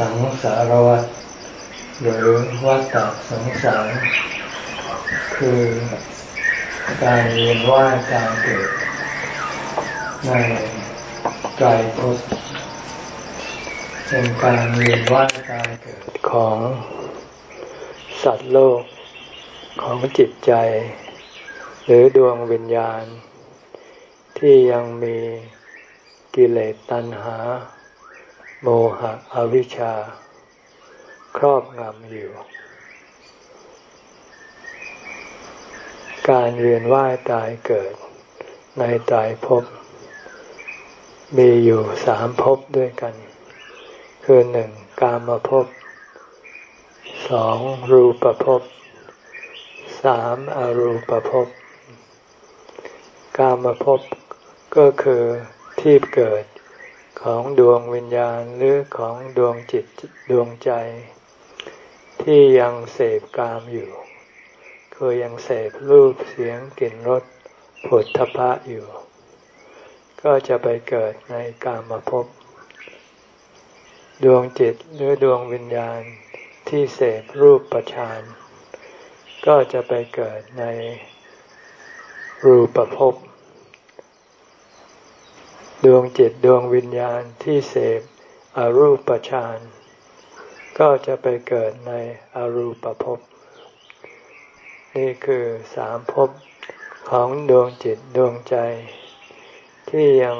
สังสารวัฏหรือวัฏฏะสงสาร คือการเรียนว่าการเกิดในใจภพเป็นการเรียนว่าการเกิดของสัตว์โลกของจิตใจ หรือดวงวิญญาณ ที่ยังมีกิเลสตัณหา โมหะอวิชชา ครอบงำอยู่ การเวียนว่ายตายเกิดในตายภพมีอยู่สามภพด้วยกัน คือหนึ่งกามภพสองรูปภพสามอรูปภพกามภพก็คือที่เกิด ของดวงวิญญาณหรือของดวงจิตดวงใจ ที่ยังเสพกามอยู่ คือยังเสพรูปเสียงกลิ่นรสผลทพะอยู่ ก็จะไปเกิดในกามภพดวงจิตหรือดวงวิญญาณที่เสพรูปประชานก็จะไปเกิดในรูปภพ ดวงจิตดวงวิญญาณที่เสพอรูปฌานก็จะไปเกิดในอรูปภพ นี่คือสามภพของดวงจิตดวงใจ ที่ยัง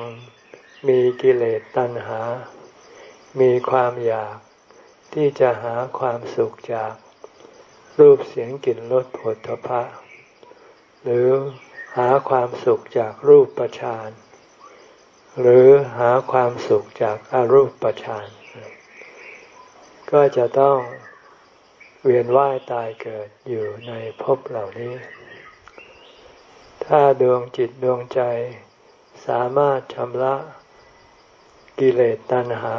มีกิเลสตัณหา มีความอยากที่จะหาความสุขจากรูปเสียงกลิ่นรสผลพะหรือหาความสุขจากรูปประชาน หรือหาความสุขจากอารูปประชานก็จะต้องเวียนว่ายตายเกิดอยู่ในภพเหล่านี้ ถ้าดวงจิตดวงใจสามารถชำระกิเลสตัณหา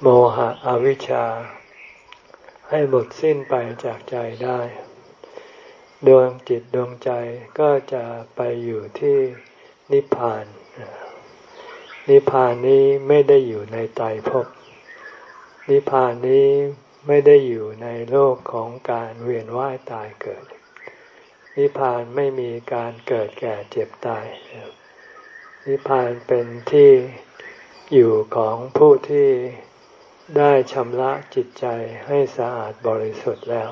โมหะอวิชชา ให้หมดสิ้นไปจากใจได้ ดวงจิตดวงใจก็จะไปอยู่ที่นิพพาน นิพพานนี้ไม่ได้อยู่ในไตรภพ นิพพานนี้ไม่ได้อยู่ในโลกของการเวียนว่ายตายเกิด นิพพานไม่มีการเกิดแก่เจ็บตาย นิพพานเป็นที่อยู่ของผู้ที่ได้ชำระจิตใจให้สะอาดบริสุทธิ์แล้ว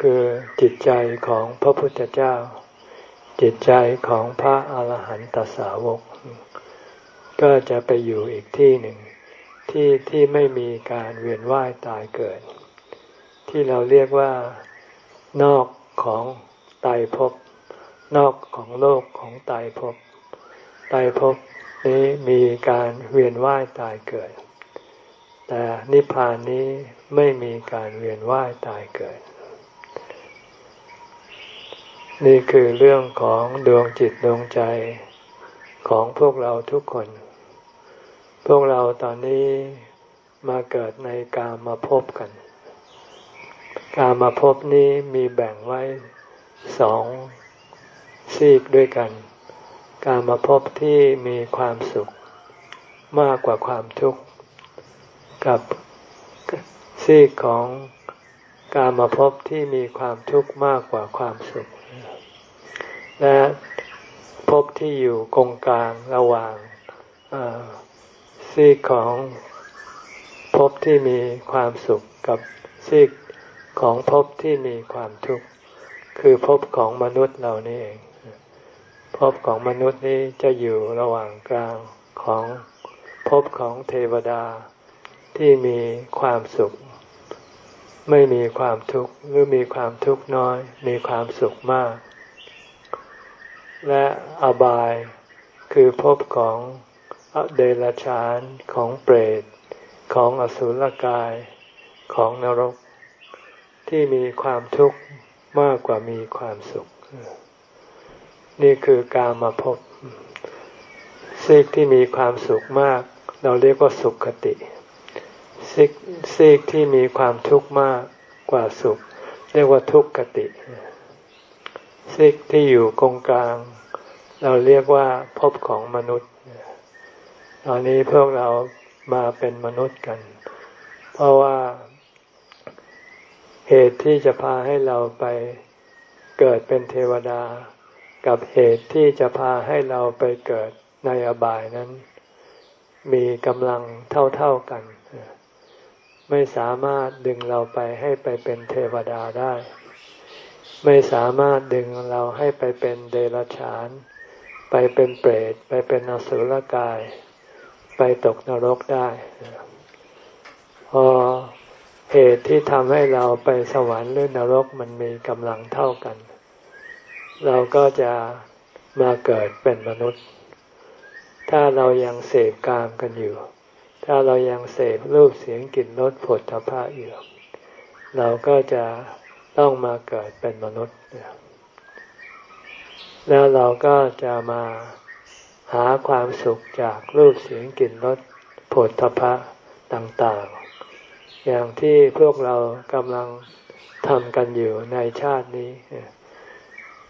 คือจิตใจของพระพุทธเจ้า จิตใจของพระอาหารหันตสาวก ก็จะไปอยู่อีกที่หนึ่ง ที่ที่ไม่มีการเวียนว่ายตายเกิด ที่เราเรียกว่านอกของตายภพนอกของโลกของตายภพตายภพนี้มีการเวียนว่ายตายเกิด แต่นิพพานนี้ไม่มีการเวียนว่ายตายเกิด นี่คือเรื่องของดวงจิตดวงใจ ของพวกเราทุกคน พวกเราตอนนี้มาเกิดในกามาพบกัน กามาพบนี้มีแบ่งไว้สองซีกด้วยกัน กามาพบที่มีความสุขมากกว่าความทุกข์ กับซีกของกามาพบที่มีความทุกข์มากกว่าความสุข และ พบที่อยู่กงกลางระหว่างซีกของพบที่มีความสุขกับซีกของพบที่มีความทุกข์คือพบของมนุษย์เรานี่เองพบของมนุษย์นี้จะอยู่ระหว่างกลางของพบของเทวดาที่มีความสุข ไม่มีความทุกข์หรือมีความทุกข์น้อย มีความสุขมาก และอบายคือภพของเดรัจฉานของเปรต ของอสุรกายของนรก ที่มีความทุกข์มากกว่ามีความสุข นี่คือการมาพบซีกที่มีความสุขมาก เราเรียกว่าสุขคติซีกซีกที่มีความทุกข์มากกว่าสุข เรียกว่าทุกขติ ซีกที่อยู่กงกลาง เราเรียกว่าภพของมนุษย์ ตอนนี้พวกเรามาเป็นมนุษย์กัน เพราะว่า เหตุที่จะพาให้เราไปเกิดเป็นเทวดา กับเหตุที่จะพาให้เราไปเกิดในอบายนั้น มีกำลังเท่าๆกัน ไม่สามารถดึงเราไปให้ไปเป็นเทวดาได้ ไม่สามารถดึงเราให้ไปเป็นเดรัจฉาน ไปเป็นเปรต ไปเป็นอสุรกาย ไปตกนรกได้ พอเหตุที่ทำให้เราไปสวรรค์หรือนรกมันมีกำลังเท่ากัน เราก็จะมาเกิดเป็นมนุษย์ ถ้าเรายังเสพกามกันอยู่ ถ้าเรายังเสพรูปเสียงกลิ่นรสผลทพะอยู่ เราก็จะ ต้องมาเกิดเป็นมนุษย์ แล้วเราก็จะมาหาความสุขจากรูปเสียงกลิ่นรสผลทพะต่างๆ อย่างที่พวกเรากำลังทำกันอยู่ในชาตินี้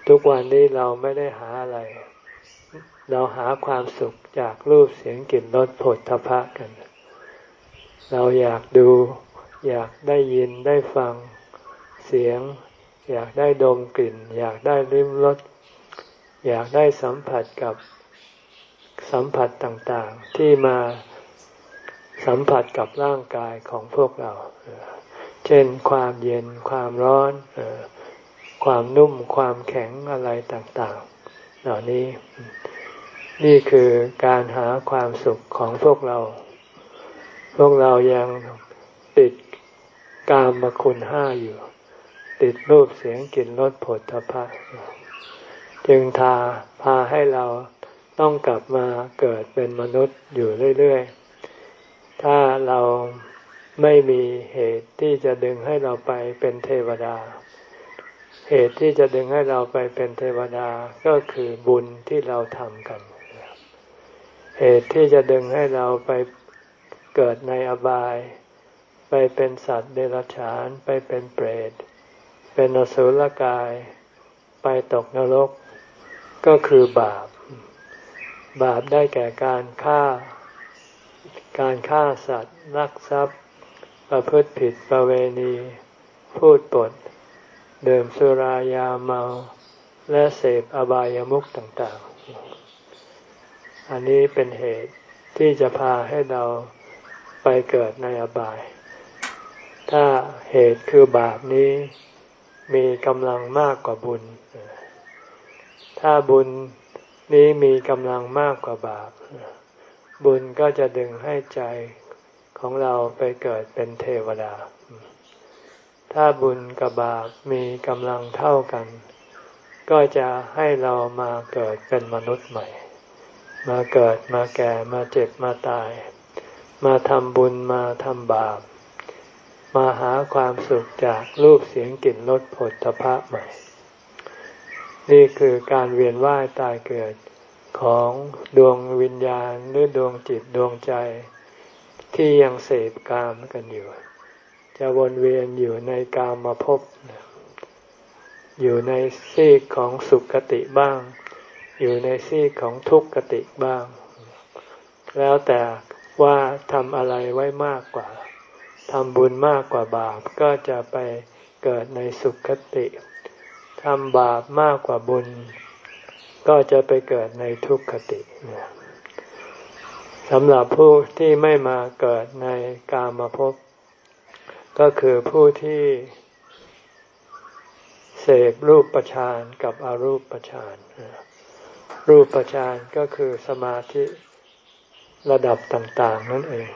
ทุกวันนี้เราไม่ได้หาอะไร เราหาความสุขจากรูปเสียงกลิ่นรสผลทพะกัน เราอยากดู อยากได้ยินได้ฟัง เสียง อยากได้ดมกลิ่น อยากได้ริมรสอยากได้สัมผัสกับสัมผัสต่างๆ ที่มาสัมผัสกับร่างกายของพวกเรา เช่นความเย็นความร้อน ความนุ่มความแข็งอะไรต่างๆ เหล่านี้ นี่คือการหาความสุขของพวกเรา พวกเรายังติดกามคุณห้าอยู่ ติดรูปเสียงกลิ่นรสผลทพะจึงทาพาให้เราต้องกลับมาเกิดเป็นมนุษย์อยู่เรื่อยๆ ถ้าเราไม่มีเหตุที่จะดึงให้เราไปเป็นเทวดา เหตุที่จะดึงให้เราไปเป็นเทวดาก็คือบุญที่เราทำกัน เหตุที่จะดึงให้เราไปเกิดในอบาย ไปเป็นสัตว์เดรัจฉาน ไปเป็นเปรต เป็นอสุรกายไปตกนรก ก็คือบาป บาปได้แก่การฆ่า การฆ่าสัตว์ลักทรัพย์ ประพฤติผิดประเวณี พูดปดเดื่มสุรายาเมา และเสพอบายามุขต่างๆ อันนี้เป็นเหตุที่จะพาให้เราไปเกิดในอบาย ถ้าเหตุคือบาปนี้ มีกำลังมากกว่าบุญ ถ้าบุญนี้มีกำลังมากกว่าบาป บุญก็จะดึงให้ใจของเราไปเกิดเป็นเทวดา ถ้าบุญกับบาปมีกำลังเท่ากัน ก็จะให้เรามาเกิดเป็นมนุษย์ใหม่ มาเกิดมาแก่มาเจ็บมาตาย มาทำบุญมาทำบาป มาหาความสุขจากรูปเสียงกลิ่นรสผลทพะใหม่ นี่คือการเวียนว่ายตายเกิดของดวงวิญญาณหรือดวงจิตดวงใจ ที่ยังเสพกามกันอยู่ จะวนเวียนอยู่ในกามมาพบอยู่ในซีกของสุขติบ้าง อยู่ในซีกของทุกขติบ้าง แล้วแต่ว่าทำอะไรไว้มากกว่า ทำบุญมากกว่าบาปก็จะไปเกิดในสุขติทำบาปมากกว่าบุญ ก็จะไปเกิดในทุกขติสำหรับผู้ที่ไม่มาเกิดในกามาพบก็คือผู้ที่เสพรูปประชานกับอรูปประชานรูปประชานก็คือสมาธิระดับต่าง ๆ นั่นเอง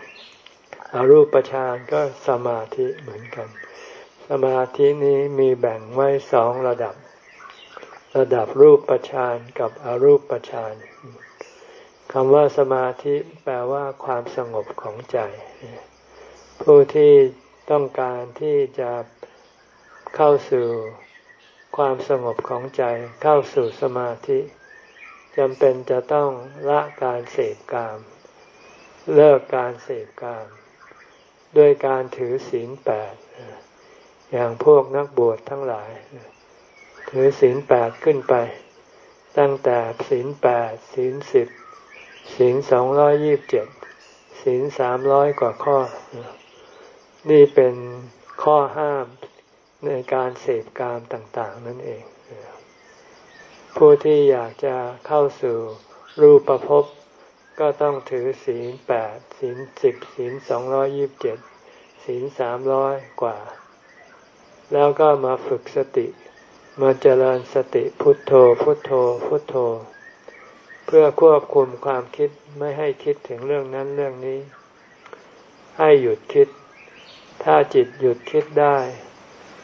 อรูปประชานก็สมาธิเหมือนกัน สมาธินี้มีแบ่งไว้สองระดับ ระดับรูปประชานกับอรูปประชานคำว่าสมาธิแปลว่าความสงบของใจ ผู้ที่ต้องการที่จะเข้าสู่ความสงบของใจเข้าสู่สมาธิจำเป็นจะต้องละการเสพกาม เลิกการเสพกาม ด้วยการถือศีลแปดอย่างพวกนักบวชทั้งหลาย ถือศีลแปดขึ้นไป ตั้งแต่ศีลแปดศีลสิบศีลสองร้อยยิบเจ็ดศีลสามร้อยกว่าข้อ นี่เป็นข้อห้ามในการเสพกามต่างๆ นั่นเอง ผู้ที่อยากจะเข้าสู่รูปประพ ก็ต้องถือศีลแปดศีลสิบศีลสองร้อยิบเจ็ดศีลสามร้อยกว่า แล้วก็มาฝึกสติ มาเจริญสติพุทโธ พุทโธ พุทโธ เพื่อควบคุมความคิดไม่ให้คิดถึงเรื่องนั้นเรื่องนี้ ให้หยุดคิด ถ้าจิตหยุดคิดได้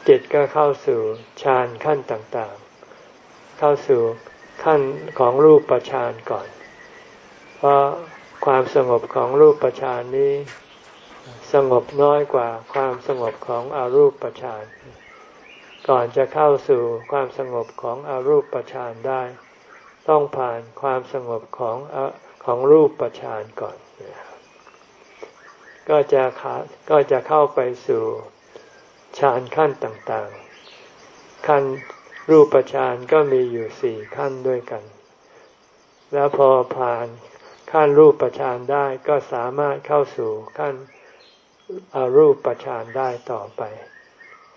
จิตก็เข้าสู่ฌานขั้นต่างๆ เข้าสู่ขั้นของรูปฌานก่อน เพราะความสงบของรูปฌานนี้ สงบน้อยกว่าความสงบของอรูปฌานก่อนจะเข้าสู่ความสงบของอรูปฌานได้ ต้องผ่านความสงบของของรูปฌานก่อน ก็จะขาก็จะเข้าไปสู่ฌานขั้นต่างๆ ขั้นรูปฌานก็มีอยู่สี่ขั้นด้วยกัน แล้วพอผ่าน ขั้นรูปฌานได้ก็สามารถเข้าสู่ขั้นอรูปฌานได้ต่อไป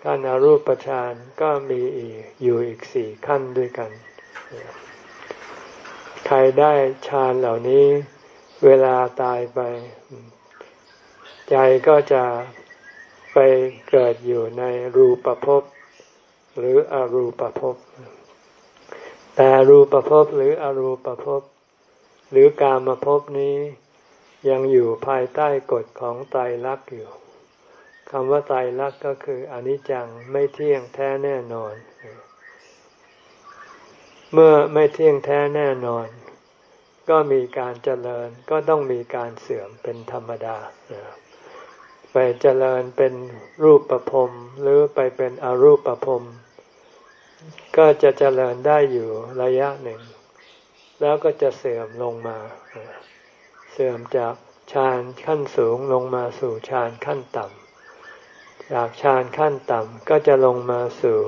ขั้นอรูปฌานก็มีอีกอยู่อีกสี่ขั้นด้วยกัน ใครได้ฌานเหล่านี้ เวลาตายไป ใจก็จะไปเกิดอยู่ในรูปภพหรืออรูปภพแต่รูปภพหรืออรูปภพ หรือการมภพบนี้ ยังอยู่ภายใต้กฎของไตรลักษณ์อยู่คำว่าไตรลักษณ์ก็คืออนิจจังไม่เที่ยงแท้แน่นอน เมื่อไม่เที่ยงแท้แน่นอน ก็มีการเจริญก็ต้องมีการเสื่อมเป็นธรรมดาไปเจริญเป็นรูปประพรมหรือไปเป็นอรูปประพรมก็จะเจริญได้อยู่ระยะหนึ่ง แล้วก็จะเสื่อมลงมา เสื่อมจากฌานขั้นสูงลงมาสู่ฌานขั้นต่ำ จากฌานขั้นต่ำก็จะลงมาสู่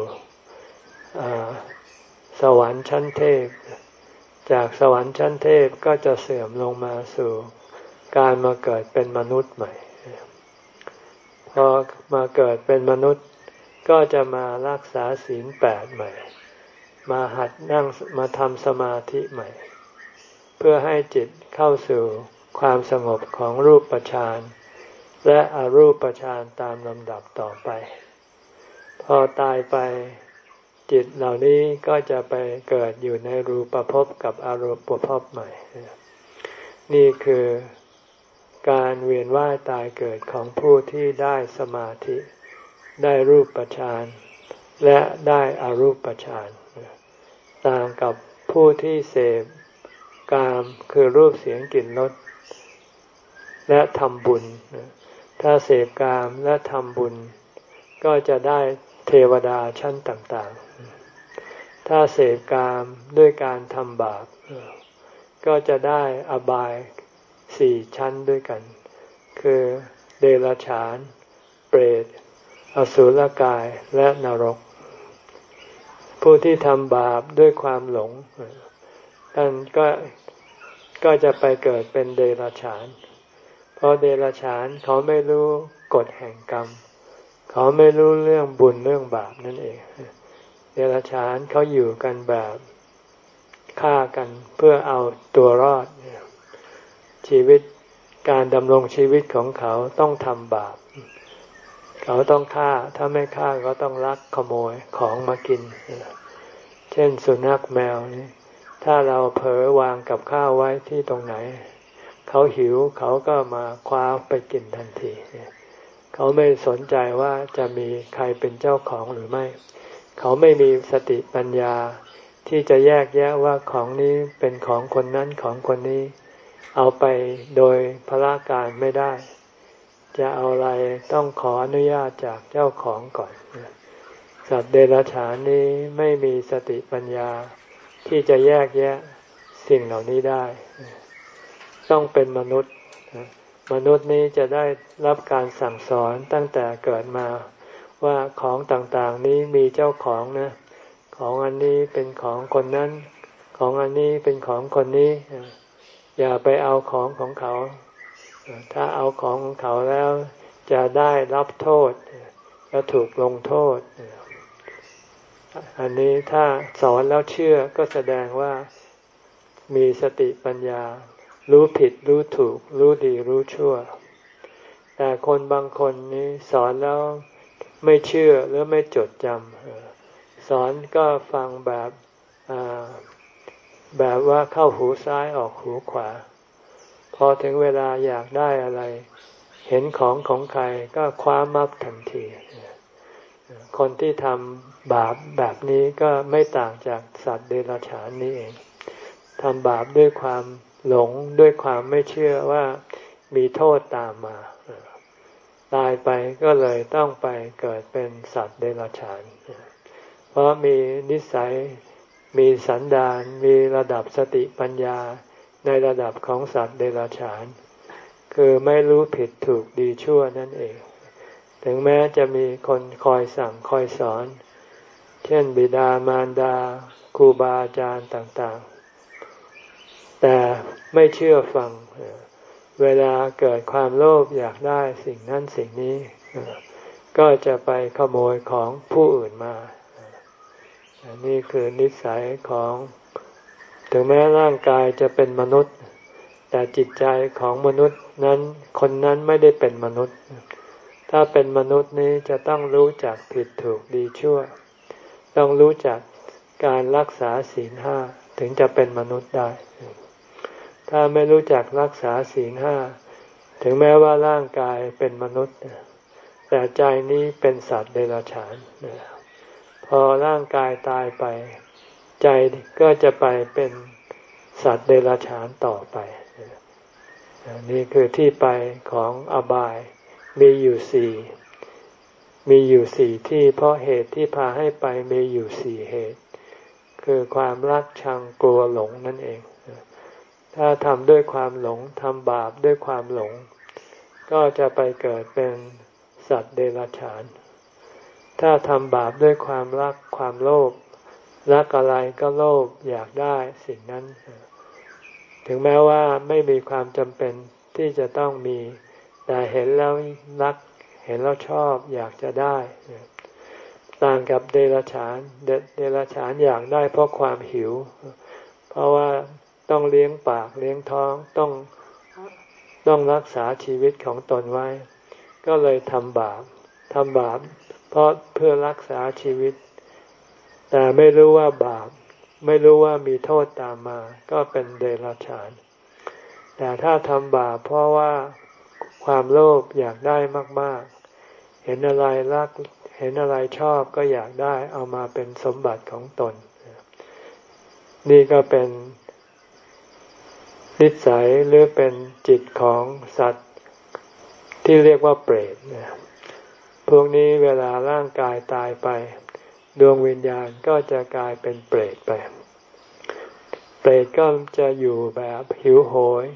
สวรรค์ชั้นเทพ จากสวรรค์ชั้นเทพก็จะเสื่อมลงมาสู่การมาเกิดเป็นมนุษย์ใหม่ พอมาเกิดเป็นมนุษย์ก็จะมารักษาศีลแปดใหม่ มาหัดนั่งมาทำสมาธิใหม่ เพื่อให้จิตเข้าสู่ความสงบของรูปฌานและอรูปฌานตามลำดับต่อไป พอตายไปจิตเหล่านี้ก็จะไปเกิดอยู่ในรูปภพกับอรูปภพใหม่ นี่คือการเวียนว่ายตายเกิดของผู้ที่ได้สมาธิ ได้รูปฌานและได้อารูปฌาน ต่างกับผู้ที่เสพกามคือรูปเสียงกลิ่นรสและทำบุญ ถ้าเสพกามและทำบุญ ก็จะได้เทวดาชั้นต่างๆ ถ้าเสพกามด้วยการทำบาป ก็จะได้อบายสี่ชั้นด้วยกัน คือเดรัจฉาน เปรต อสุรกายและนรก ผู้ที่ทำบาปด้วยความหลงท่านก็ก็จะไปเกิดเป็นเดรัจฉาน เพราะเดรัจฉานเขาไม่รู้กฎแห่งกรรม เขาไม่รู้เรื่องบุญเรื่องบาปนั่นเอง เดรัจฉานเขาอยู่กันแบบฆ่ากันเพื่อเอาตัวรอดชีวิตการดำรงชีวิตของเขาต้องทำบาป เขาต้องฆ่า ถ้าไม่ฆ่าก็ต้องลักขโมยของมากิน เช่นสุนัขแมวนี่ ถ้าเราเผลอวางกับข้าวไว้ที่ตรงไหน เขาหิวเขาก็มาคว้าไปกินทันที เขาไม่สนใจว่าจะมีใครเป็นเจ้าของหรือไม่ เขาไม่มีสติปัญญาที่จะแยกแยะว่าของนี้เป็นของคนนั้นของคนนี้ เอาไปโดยพละการไม่ได้ จะเอาอะไรต้องขออนุญาตจากเจ้าของก่อน สัตว์เดรัจฉานนี้ไม่มีสติปัญญาที่จะแยกแยะสิ่งเหล่านี้ได้ ต้องเป็นมนุษย์ มนุษย์นี้จะได้รับการสั่งสอนตั้งแต่เกิดมาว่าของต่างๆนี้มีเจ้าของนะ ของอันนี้เป็นของคนนั้น ของอันนี้เป็นของคนนี้ อย่าไปเอาของของเขา ถ้าเอาของเขาแล้วจะได้รับโทษ จะถูกลงโทษ อันนี้ถ้าสอนแล้วเชื่อก็แสดงว่ามีสติปัญญา รู้ผิดรู้ถูก รู้ดีรู้ชั่ว แต่คนบางคนนี้สอนแล้วไม่เชื่อหรือไม่จดจำสอนก็ฟังแบบแบบว่าเข้าหูซ้ายออกหูขวา พอถึงเวลาอยากได้อะไร เห็นของของใครก็คว้ามับทันที คนที่ทำบาปแบบนี้ก็ไม่ต่างจากสัตว์เดรัจฉานนี้เองทำบาปด้วยความหลงด้วยความไม่เชื่อว่ามีโทษตามมาตายไปก็เลยต้องไปเกิดเป็นสัตว์เดรัจฉาน เพราะมีนิสัย มีสันดาน มีระดับสติปัญญา ในระดับของสัตว์เดรัจฉาน คือไม่รู้ผิดถูกดีชั่วนั่นเอง ถึงแม้จะมีคนคอยสั่งคอยสอน เช่น บิดามารดาครูบาอาจารย์ต่างๆ แต่ไม่เชื่อฟัง เวลาเกิดความโลภอยากได้สิ่งนั้นสิ่งนี้ ก็จะไปขโมยของผู้อื่นมา นี่คือนิสัยของ ถึงแม้ร่างกายจะเป็นมนุษย์ แต่จิตใจของมนุษย์นั้นคนนั้นไม่ได้เป็นมนุษย์ ถ้าเป็นมนุษย์นี้จะต้องรู้จักผิดถูกดีชั่ว ต้องรู้จักการรักษาศีลห้าถึงจะเป็นมนุษย์ได้ ถ้าไม่รู้จักรักษาศีลห้าถึงแม้ว่าร่างกายเป็นมนุษย์ แต่ใจนี้เป็นสัตว์เดรัจฉานพอร่างกายตายไป ใจก็จะไปเป็นสัตว์เดรัจฉานต่อไป นี่คือที่ไปของอบายมีอยู่สี่มีอยู่สี่ที่เพราะเหตุที่พาให้ไปมีอยู่สี่เหตุ คือความรักชังกลัวหลงนั่นเอง ถ้าทำด้วยความหลงทำบาปด้วยความหลง ก็จะไปเกิดเป็นสัตว์เดรัจฉาน ถ้าทำบาปด้วยความรักความโลภ รักอะไรก็โลภอยากได้สิ่งนั้น ถึงแม้ว่าไม่มีความจำเป็นที่จะต้องมี แต่เห็นแล้วรัก เห็นแล้วชอบอยากจะได้ ต่างกับเดรัจฉานเดรัจฉานอยากได้เพราะความหิว เพราะว่าต้องเลี้ยงปากเลี้ยงท้องต้องต้องรักษาชีวิตของตนไว้ ก็เลยทำบาปทำบาปเพราะเพื่อรักษาชีวิต แต่ไม่รู้ว่าบาป ไม่รู้ว่ามีโทษตามมา ก็เป็นเดรัจฉาน แต่ถ้าทำบาปเพราะว่าความโลภอยากได้มาก ๆ เห็นอะไรรัก เห็นอะไรชอบก็อยากได้เอามาเป็นสมบัติของตน นี่ก็เป็นนิสัยหรือเป็นจิตของสัตว์ที่เรียกว่าเปรตนะพวกนี้เวลาร่างกายตายไป ดวงวิญญาณก็จะกลายเป็นเปรตไป เปรตก็จะอยู่แบบหิวโหย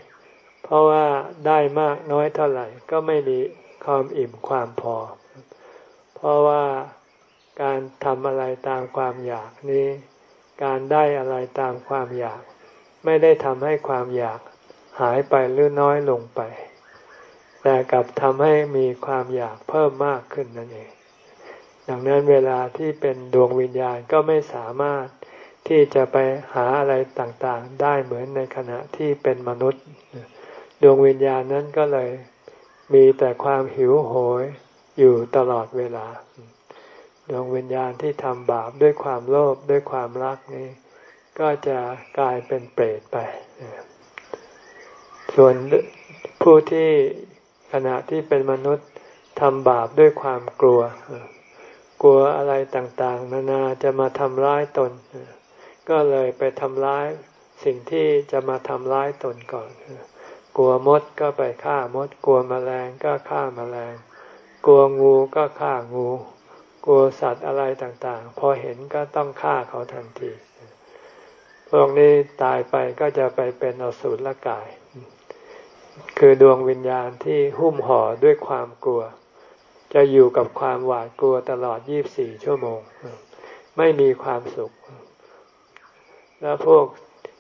เพราะว่าได้มากน้อยเท่าไหร่ก็ไม่มีความอิ่มความพอ เพราะว่าการทำอะไรตามความอยากนี้ การได้อะไรตามความอยาก ไม่ได้ทำให้ความอยากหายไปหรือน้อยลงไป แต่กลับทำให้มีความอยากเพิ่มมากขึ้นนั่นเอง ดังนั้นเวลาที่เป็นดวงวิญญาณก็ไม่สามารถที่จะไปหาอะไรต่างๆ ได้เหมือนในขณะที่เป็นมนุษย์ ดวงวิญญาณนั้นก็เลยมีแต่ความหิวโหยอยู่ตลอดเวลา ดวงวิญญาณที่ทำบาปด้วยความโลภด้วยความรักนี้ ก็จะกลายเป็นเปรตไป ส่วนผู้ที่ขณะที่เป็นมนุษย์ทำบาปด้วยความกลัว กลัวอะไรต่างๆนานาจะมาทำร้ายตน ก็เลยไปทำร้ายสิ่งที่จะมาทำร้ายตนก่อน กลัวมดก็ไปฆ่ามด กลัวมแมลงก็ฆ่ามแมลง กลัวงูก็ฆ่างู กลัวสัตว์อะไรต่างๆ พอเห็นก็ต้องฆ่าเขาทันที พวกนี้ตายไปก็จะไปเป็นอสุรกาย คือดวงวิญญาณที่หุ้มห่อด้วยความกลัว จะอยู่กับความหวาดกลัวตลอด 24 ชั่วโมง ไม่มีความสุข แล้วพวก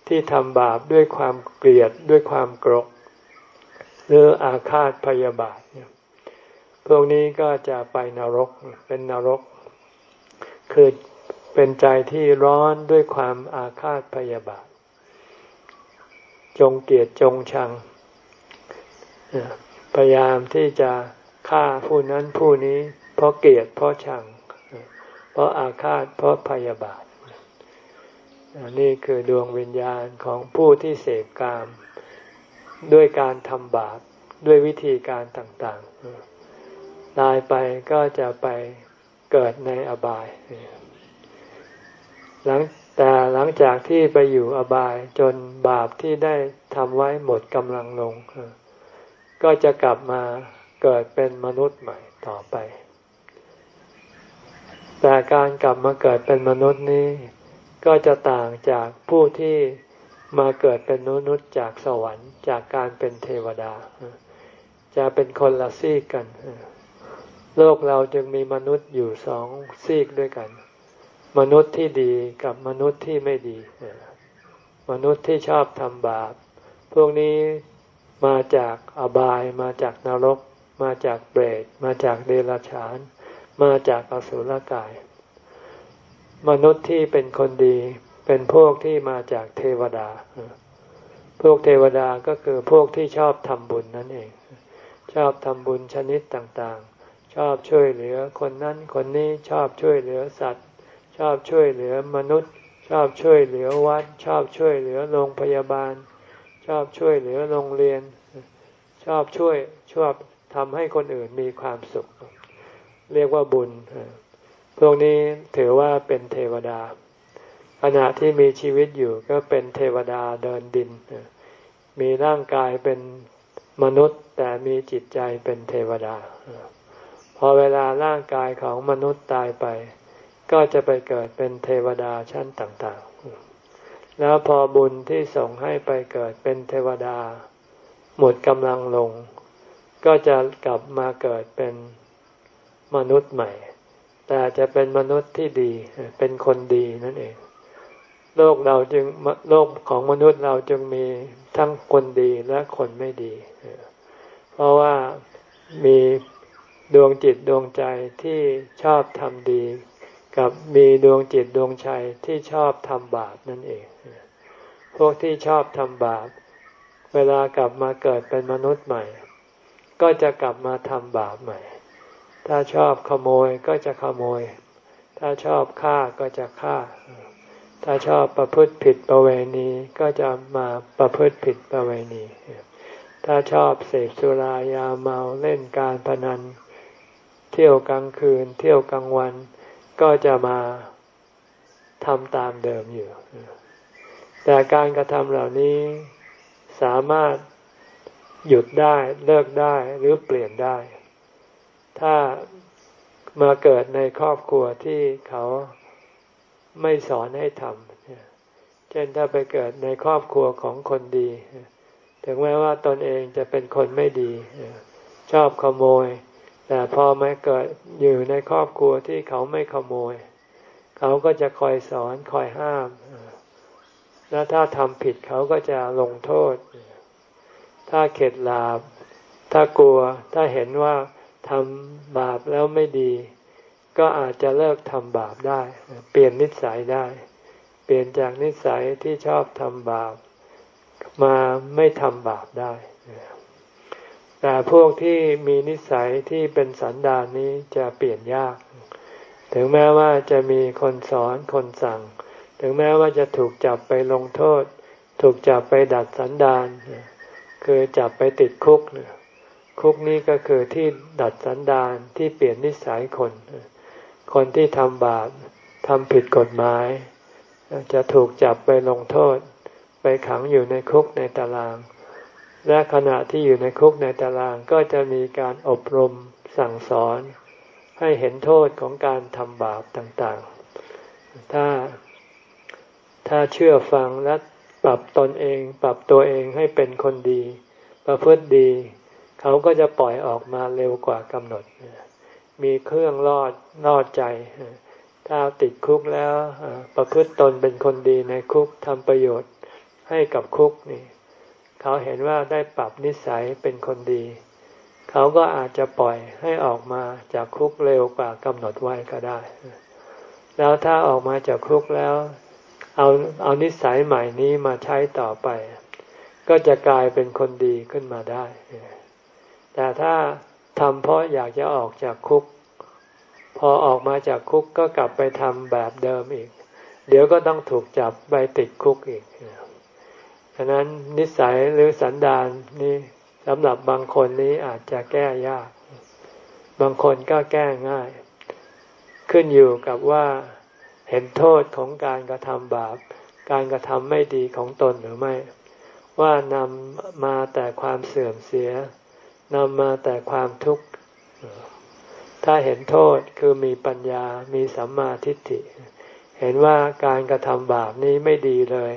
ที่ทำบาปด้วยความเกลียดด้วยความโกรธหรืออาฆาตพยาบาทเนี่ยพวกนี้ก็จะไปนรกเป็นนรก คือเป็นใจที่ร้อนด้วยความอาฆาตพยาบาท จงเกลียดจงชัง พยายามที่จะ ฆ่าผู้นั้นผู้นี้ เพราะเกลียดเพราะชัง เพราะอาฆาตเพราะพยาบาทนี่คือดวงวิญญาณของผู้ที่เสพกาม ด้วยการทำบาปด้วยวิธีการต่างๆ ตายไปก็จะไปเกิดในอบาย หลังแต่หลังจากที่ไปอยู่อบายจนบาปที่ได้ทำไว้หมดกำลังลง ก็จะกลับมา เกิดเป็นมนุษย์ใหม่ต่อไป แต่การกลับมาเกิดเป็นมนุษย์นี้ ก็จะต่างจากผู้ที่มาเกิดเป็นมนุษย์จากสวรรค์ จากการเป็นเทวดา จะเป็นคนละซีกกัน โลกเราจึงมีมนุษย์อยู่สองซีกด้วยกัน มนุษย์ที่ดีกับมนุษย์ที่ไม่ดี มนุษย์ที่ชอบทำบาป พวกนี้มาจากอบายมาจากนรก มาจากเบรตมาจากเดรัจฉาน มาจากอสุรกาย มนุษย์ที่เป็นคนดี เป็นพวกที่มาจากเทวดา พวกเทวดาก็คือพวกที่ชอบทำบุญนั่นเอง ชอบทำบุญชนิดต่างๆ ชอบช่วยเหลือคนนั้นคนนี้ชอบช่วยเหลือสัตว์ ชอบช่วยเหลือมนุษย์ ชอบช่วยเหลือวัด ชอบช่วยเหลือโรงพยาบาล ชอบช่วยเหลือโรงเรียน ชอบช่วยชอบ ทำให้คนอื่นมีความสุข เรียกว่าบุญ พวกนี้ถือว่าเป็นเทวดาขณะที่มีชีวิตอยู่ก็เป็นเทวดาเดินดิน มีร่างกายเป็นมนุษย์ แต่มีจิตใจเป็นเทวดา พอเวลาร่างกายของมนุษย์ตายไป ก็จะไปเกิดเป็นเทวดาชั้นต่างๆ แล้วพอบุญที่ส่งให้ไปเกิดเป็นเทวดา หมดกำลังลง ก็จะกลับมาเกิดเป็นมนุษย์ใหม่ แต่จะเป็นมนุษย์ที่ดี เป็นคนดีนั่นเอง โลกเราจึงโลกของมนุษย์เราจึงมีทั้งคนดีและคนไม่ดี เพราะว่ามีดวงจิตดวงใจที่ชอบทำดี กับมีดวงจิตดวงใจที่ชอบทำบาปนั่นเอง พวกที่ชอบทำบาป เวลากลับมาเกิดเป็นมนุษย์ใหม่ ก็จะกลับมาทำบาปใหม่ ถ้าชอบขโมยก็จะขโมย ถ้าชอบฆ่าก็จะฆ่า ถ้าชอบประพฤติผิดประเวณีก็จะมาประพฤติผิดประเวณี ถ้าชอบเสพสุรายาเมาเล่นการพนัน เที่ยวกลางคืน เที่ยวกลางวัน ก็จะมาทำตามเดิมอยู่ แต่การกระทำเหล่านี้สามารถ หยุดได้เลิกได้หรือเปลี่ยนได้ ถ้ามาเกิดในครอบครัวที่เขาไม่สอนให้ทำเช่นถ้าไปเกิดในครอบครัวของคนดี ถึงแม้ว่าตนเองจะเป็นคนไม่ดี ชอบขโมย แต่พอมาเกิดอยู่ในครอบครัวที่เขาไม่ขโมย เขาก็จะคอยสอนคอยห้าม แล้วถ้าทำผิดเขาก็จะลงโทษ ถ้าเข็ดหลาบ ถ้ากลัว ถ้าเห็นว่าทำบาปแล้วไม่ดี ก็อาจจะเลิกทำบาปได้ เปลี่ยนนิสัยได้ เปลี่ยนจากนิสัยที่ชอบทำบาป มาไม่ทำบาปได้ แต่พวกที่มีนิสัยที่เป็นสันดานนี้จะเปลี่ยนยาก ถึงแม้ว่าจะมีคนสอนคนสั่ง ถึงแม้ว่าจะถูกจับไปลงโทษ ถูกจับไปดัดสันดาน คือจับไปติดคุก คุกนี้ก็คือที่ดัดสันดานที่เปลี่ยนนิสัยคน คนที่ทำบาปทำผิดกฎหมาย จะถูกจับไปลงโทษ ไปขังอยู่ในคุกในตาราง และขณะที่อยู่ในคุกในตารางก็จะมีการอบรมสั่งสอน ให้เห็นโทษของการทำบาปต่างๆ ถ้าถ้าเชื่อฟังและ ปรับตนเอง ปรับตัวเองให้เป็นคนดี ประพฤติดี เขาก็จะปล่อยออกมาเร็วกว่ากำหนด มีเครื่องรอดรอดใจ ถ้าติดคุกแล้วประพฤติตนเป็นคนดีในคุกทำประโยชน์ให้กับคุกนี่ เขาเห็นว่าได้ปรับนิสัยเป็นคนดี เขาก็อาจจะปล่อยให้ออกมาจากคุกเร็วกว่ากำหนดไว้ก็ได้ แล้วถ้าออกมาจากคุกแล้ว เอาเอานิสัยใหม่นี้มาใช้ต่อไป ก็จะกลายเป็นคนดีขึ้นมาได้ แต่ถ้าทำเพราะอยากจะออกจากคุก พอออกมาจากคุกก็กลับไปทำแบบเดิมอีก เดี๋ยวก็ต้องถูกจับไปติดคุกอีกฉะนั้นนิสัยหรือสันดานนี้สำหรับบางคนนี้อาจจะแก้ยาก บางคนก็แก้ง่าย ขึ้นอยู่กับว่า เห็นโทษของการกระทำบาป การกระทำไม่ดีของตนหรือไม่ ว่านำมาแต่ความเสื่อมเสียนำมาแต่ความทุกข์ ถ้าเห็นโทษคือมีปัญญา มีสัมมาทิฏฐิ เห็นว่าการกระทำบาปนี้ไม่ดีเลย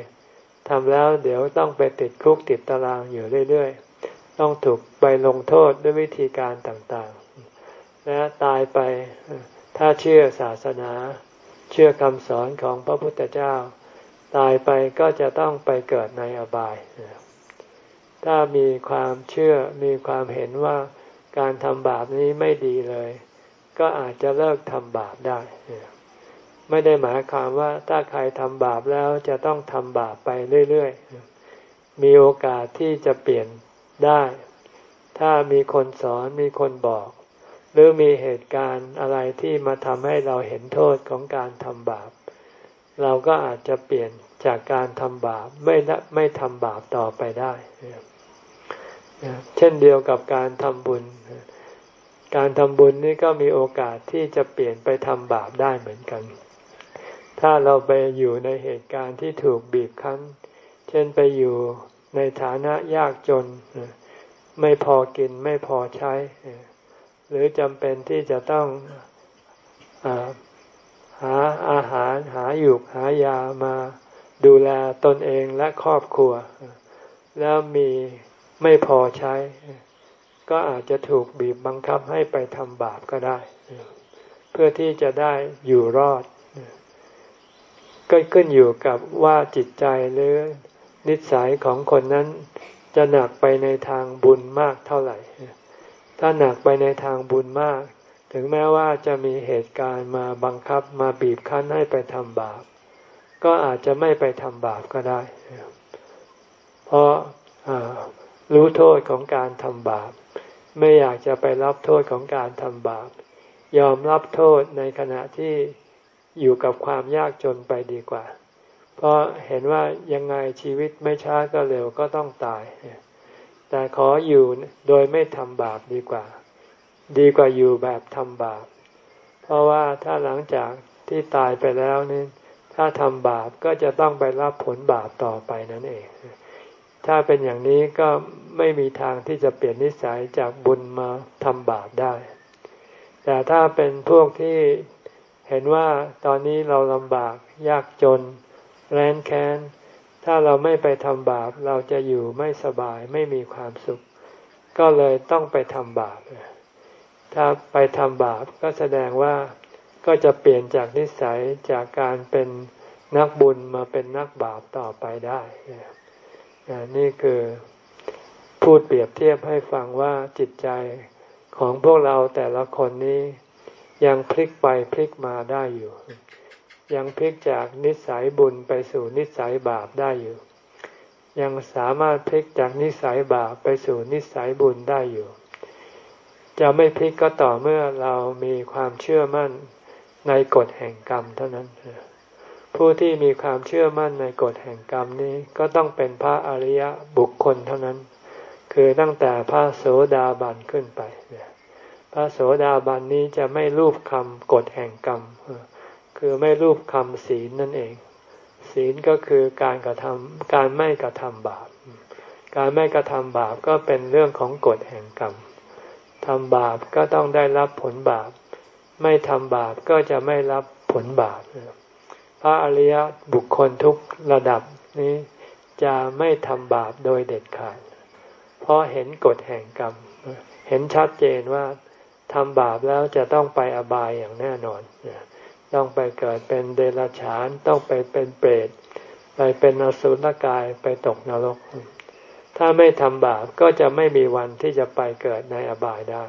ทำแล้วเดี๋ยวต้องไปติดคุกติดตารางอยู่เรื่อยๆ ต้องถูกไปลงโทษด้วยวิธีการต่างๆ และตายไป ถ้าเชื่อศาสนา เชื่อคำสอนของพระพุทธเจ้า ตายไปก็จะต้องไปเกิดในอบาย ถ้ามีความเชื่อมีความเห็นว่าการทำบาปนี้ไม่ดีเลย ก็อาจจะเลิกทำบาปได้ ไม่ได้หมายความว่าถ้าใครทำบาปแล้วจะต้องทำบาปไปเรื่อยๆ มีโอกาสที่จะเปลี่ยนได้ ถ้ามีคนสอนมีคนบอก หรือมีเหตุการณ์อะไรที่มาทำให้เราเห็นโทษของการทำบาป เราก็อาจจะเปลี่ยนจากการทำบาปไม่ไม่ทำบาปต่อไปได้ เช่นเดียวกับการทำบุญ การทำบุญนี่ก็มีโอกาสที่จะเปลี่ยนไปทำบาปได้เหมือนกัน ถ้าเราไปอยู่ในเหตุการณ์ที่ถูกบีบคั้น เช่นไปอยู่ในฐานะยากจน ไม่พอกินไม่พอใช้ หรือจำเป็นที่จะต้องอหาอาหารหาอยู่หายามาดูแลตนเองและครอบครัว แล้วมีไม่พอใช้ ก็อาจจะถูกบีบบังคับให้ไปทำบาปก็ได้ เพื่อที่จะได้อยู่รอด ก็ขึ้นอยู่กับว่าจิตใจหรือนิสัยของคนนั้นจะหนักไปในทางบุญมากเท่าไหร่ ถ้าหนักไปในทางบุญมาก ถึงแม้ว่าจะมีเหตุการณ์มาบังคับมาบีบคั้นให้ไปทำบาป ก็อาจจะไม่ไปทำบาปก็ได้ เพราะรู้โทษของการทำบาป ไม่อยากจะไปรับโทษของการทำบาป ยอมรับโทษในขณะที่อยู่กับความยากจนไปดีกว่า เพราะเห็นว่ายังไงชีวิตไม่ช้าก็เร็วก็ต้องตาย แต่ขออยู่โดยไม่ทำบาปดีกว่า ดีกว่าอยู่แบบทำบาป เพราะว่าถ้าหลังจากที่ตายไปแล้วนี่ถ้าทำบาปก็จะต้องไปรับผลบาปต่อไปนั่นเอง ถ้าเป็นอย่างนี้ก็ไม่มีทางที่จะเปลี่ยนนิสัยจากบุญมาทำบาปได้ แต่ถ้าเป็นพวกที่เห็นว่าตอนนี้เราลำบากยากจนแร้นแค้น ถ้าเราไม่ไปทำบาปเราจะอยู่ไม่สบายไม่มีความสุข ก็เลยต้องไปทำบาป ถ้าไปทำบาปก็แสดงว่าก็จะเปลี่ยนจากนิสัยจากการเป็นนักบุญมาเป็นนักบาปต่อไปได้นี่คือพูดเปรียบเทียบให้ฟังว่าจิตใจของพวกเราแต่ละคนนี้ยังพลิกไปพลิกมาได้อยู่ ยังพลิกจากนิสัยบุญไปสู่นิสัยบาปได้อยู่ ยังสามารถพลิกจากนิสัยบาปไปสู่นิสัยบุญได้อยู่ จะไม่พลิกก็ต่อเมื่อเรามีความเชื่อมั่นในกฎแห่งกรรมเท่านั้น ผู้ที่มีความเชื่อมั่นในกฎแห่งกรรมนี้ก็ต้องเป็นพระอริยบุคคลเท่านั้น คือตั้งแต่พระโสดาบันขึ้นไป พระโสดาบันนี้จะไม่รูปคำกฎแห่งกรรม คือไม่รูปคำศีลนั่นเอง ศีลก็คือการกระทำการไม่กระทำบาป การไม่กระทำบาปก็เป็นเรื่องของกฎแห่งกรรมทำบาปก็ต้องได้รับผลบาป ไม่ทำบาปก็จะไม่รับผลบาปพระอริยบุคคลทุกระดับนี้จะไม่ทำบาปโดยเด็ดขาด เพราะเห็นกฎแห่งกรรม เห็นชัดเจนว่าทำบาปแล้วจะต้องไปอบายอย่างแน่นอน ต้องไปเกิดเป็นเดรัจฉาน ต้องไปเป็นเปรต ไปเป็นอสุรกาย ไปตกนรก ถ้าไม่ทำบาปก็จะไม่มีวันที่จะไปเกิดในอบายได้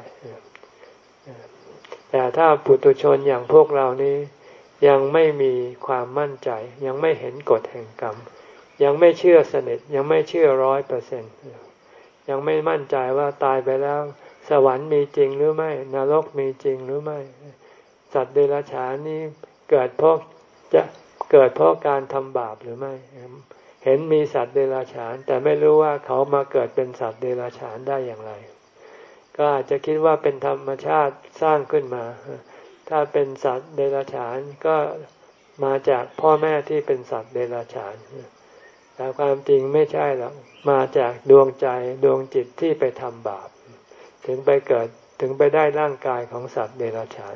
แต่ถ้าปุตุชนอย่างพวกเรานี้ ยังไม่มีความมั่นใจ ยังไม่เห็นกฎแห่งกรรม ยังไม่เชื่อสนิท ยังไม่เชื่อร้อยเปอร์เซ็นตยังไม่มั่นใจว่าตายไปแล้ว สวรรค์มีจริงหรือไม่ นรกมีจริงหรือไม่ สัตว์เดรัจฉานนี้เกิดเพราะจะเกิดเพราะการทำบาปหรือไม่ เห็นมีสัตว์เดรัจฉาน แต่ไม่รู้ว่าเขามาเกิดเป็นสัตว์เดรัจฉานได้อย่างไร ก็อาจจะคิดว่าเป็นธรรมชาติสร้างขึ้นมา ถ้าเป็นสัตว์เดรัจฉานก็มาจากพ่อแม่ที่เป็นสัตว์เดรัจฉานแต่ความจริงไม่ใช่หรอกมาจากดวงใจดวงจิตที่ไปทำบาป ถึงไปเกิดถึงไปได้ร่างกายของสัตว์เดรัจฉาน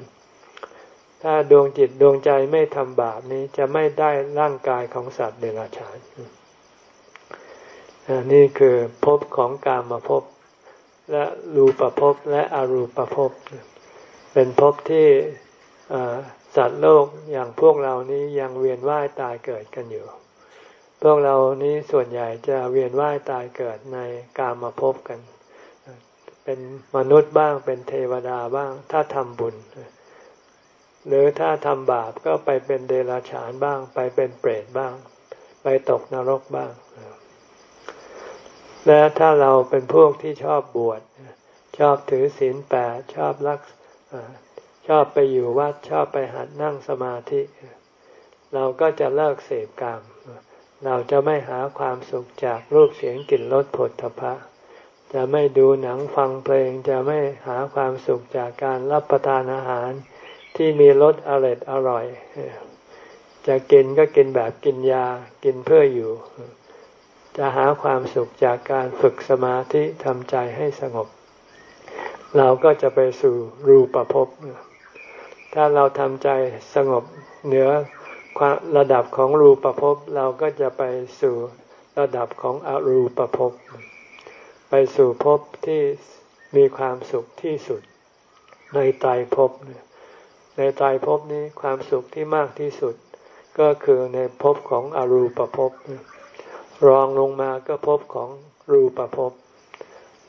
ถ้าดวงจิตดวงใจไม่ทำบาปนี้จะไม่ได้ร่างกายของสัตว์เดรัจฉานนี่คือภพของกามาภพและรูปภพและอรูปภพเป็นภพที่สัตว์โลกอย่างพวกเรานี้ยังเวียนว่ายตายเกิดกันอยู่ พวกเรานี้ส่วนใหญ่จะเวียนว่ายตายเกิดในกามาพบกัน เป็นมนุษย์บ้างเป็นเทวดาบ้าง ถ้าทำบุญ หรือถ้าทำบาปก็ไปเป็นเดรัจฉานบ้าง ไปเป็นเปรตบ้าง ไปตกนรกบ้าง และถ้าเราเป็นพวกที่ชอบบวชชอบถือศีลแปดชอบรักชอบไปอยู่วัดชอบไปหัดนั่งสมาธิ เราก็จะเลิกเสพกามเราจะไม่หาความสุขจากรูปเสียงกลิ่นรสผลทพะ จะไม่ดูหนังฟังเพลงจะไม่หาความสุขจากการรับประทานอาหาร ที่มีรสอร่อยอร่อย จะกินก็กินแบบกินยากินเพื่ออยู่ จะหาความสุขจากการฝึกสมาธิทำใจให้สงบ เราก็จะไปสู่รูปภพถ้าเราทำใจสงบเหนือระดับของรูปภพเราก็จะไปสู่ระดับของอรูปภพไปสู่ภพที่มีความสุขที่สุดในไตายภพ ในตายภพนี้ความสุขที่มากที่สุด ก็คือในภพของอรูปภพรองลงมาก็ภพของรูปภพ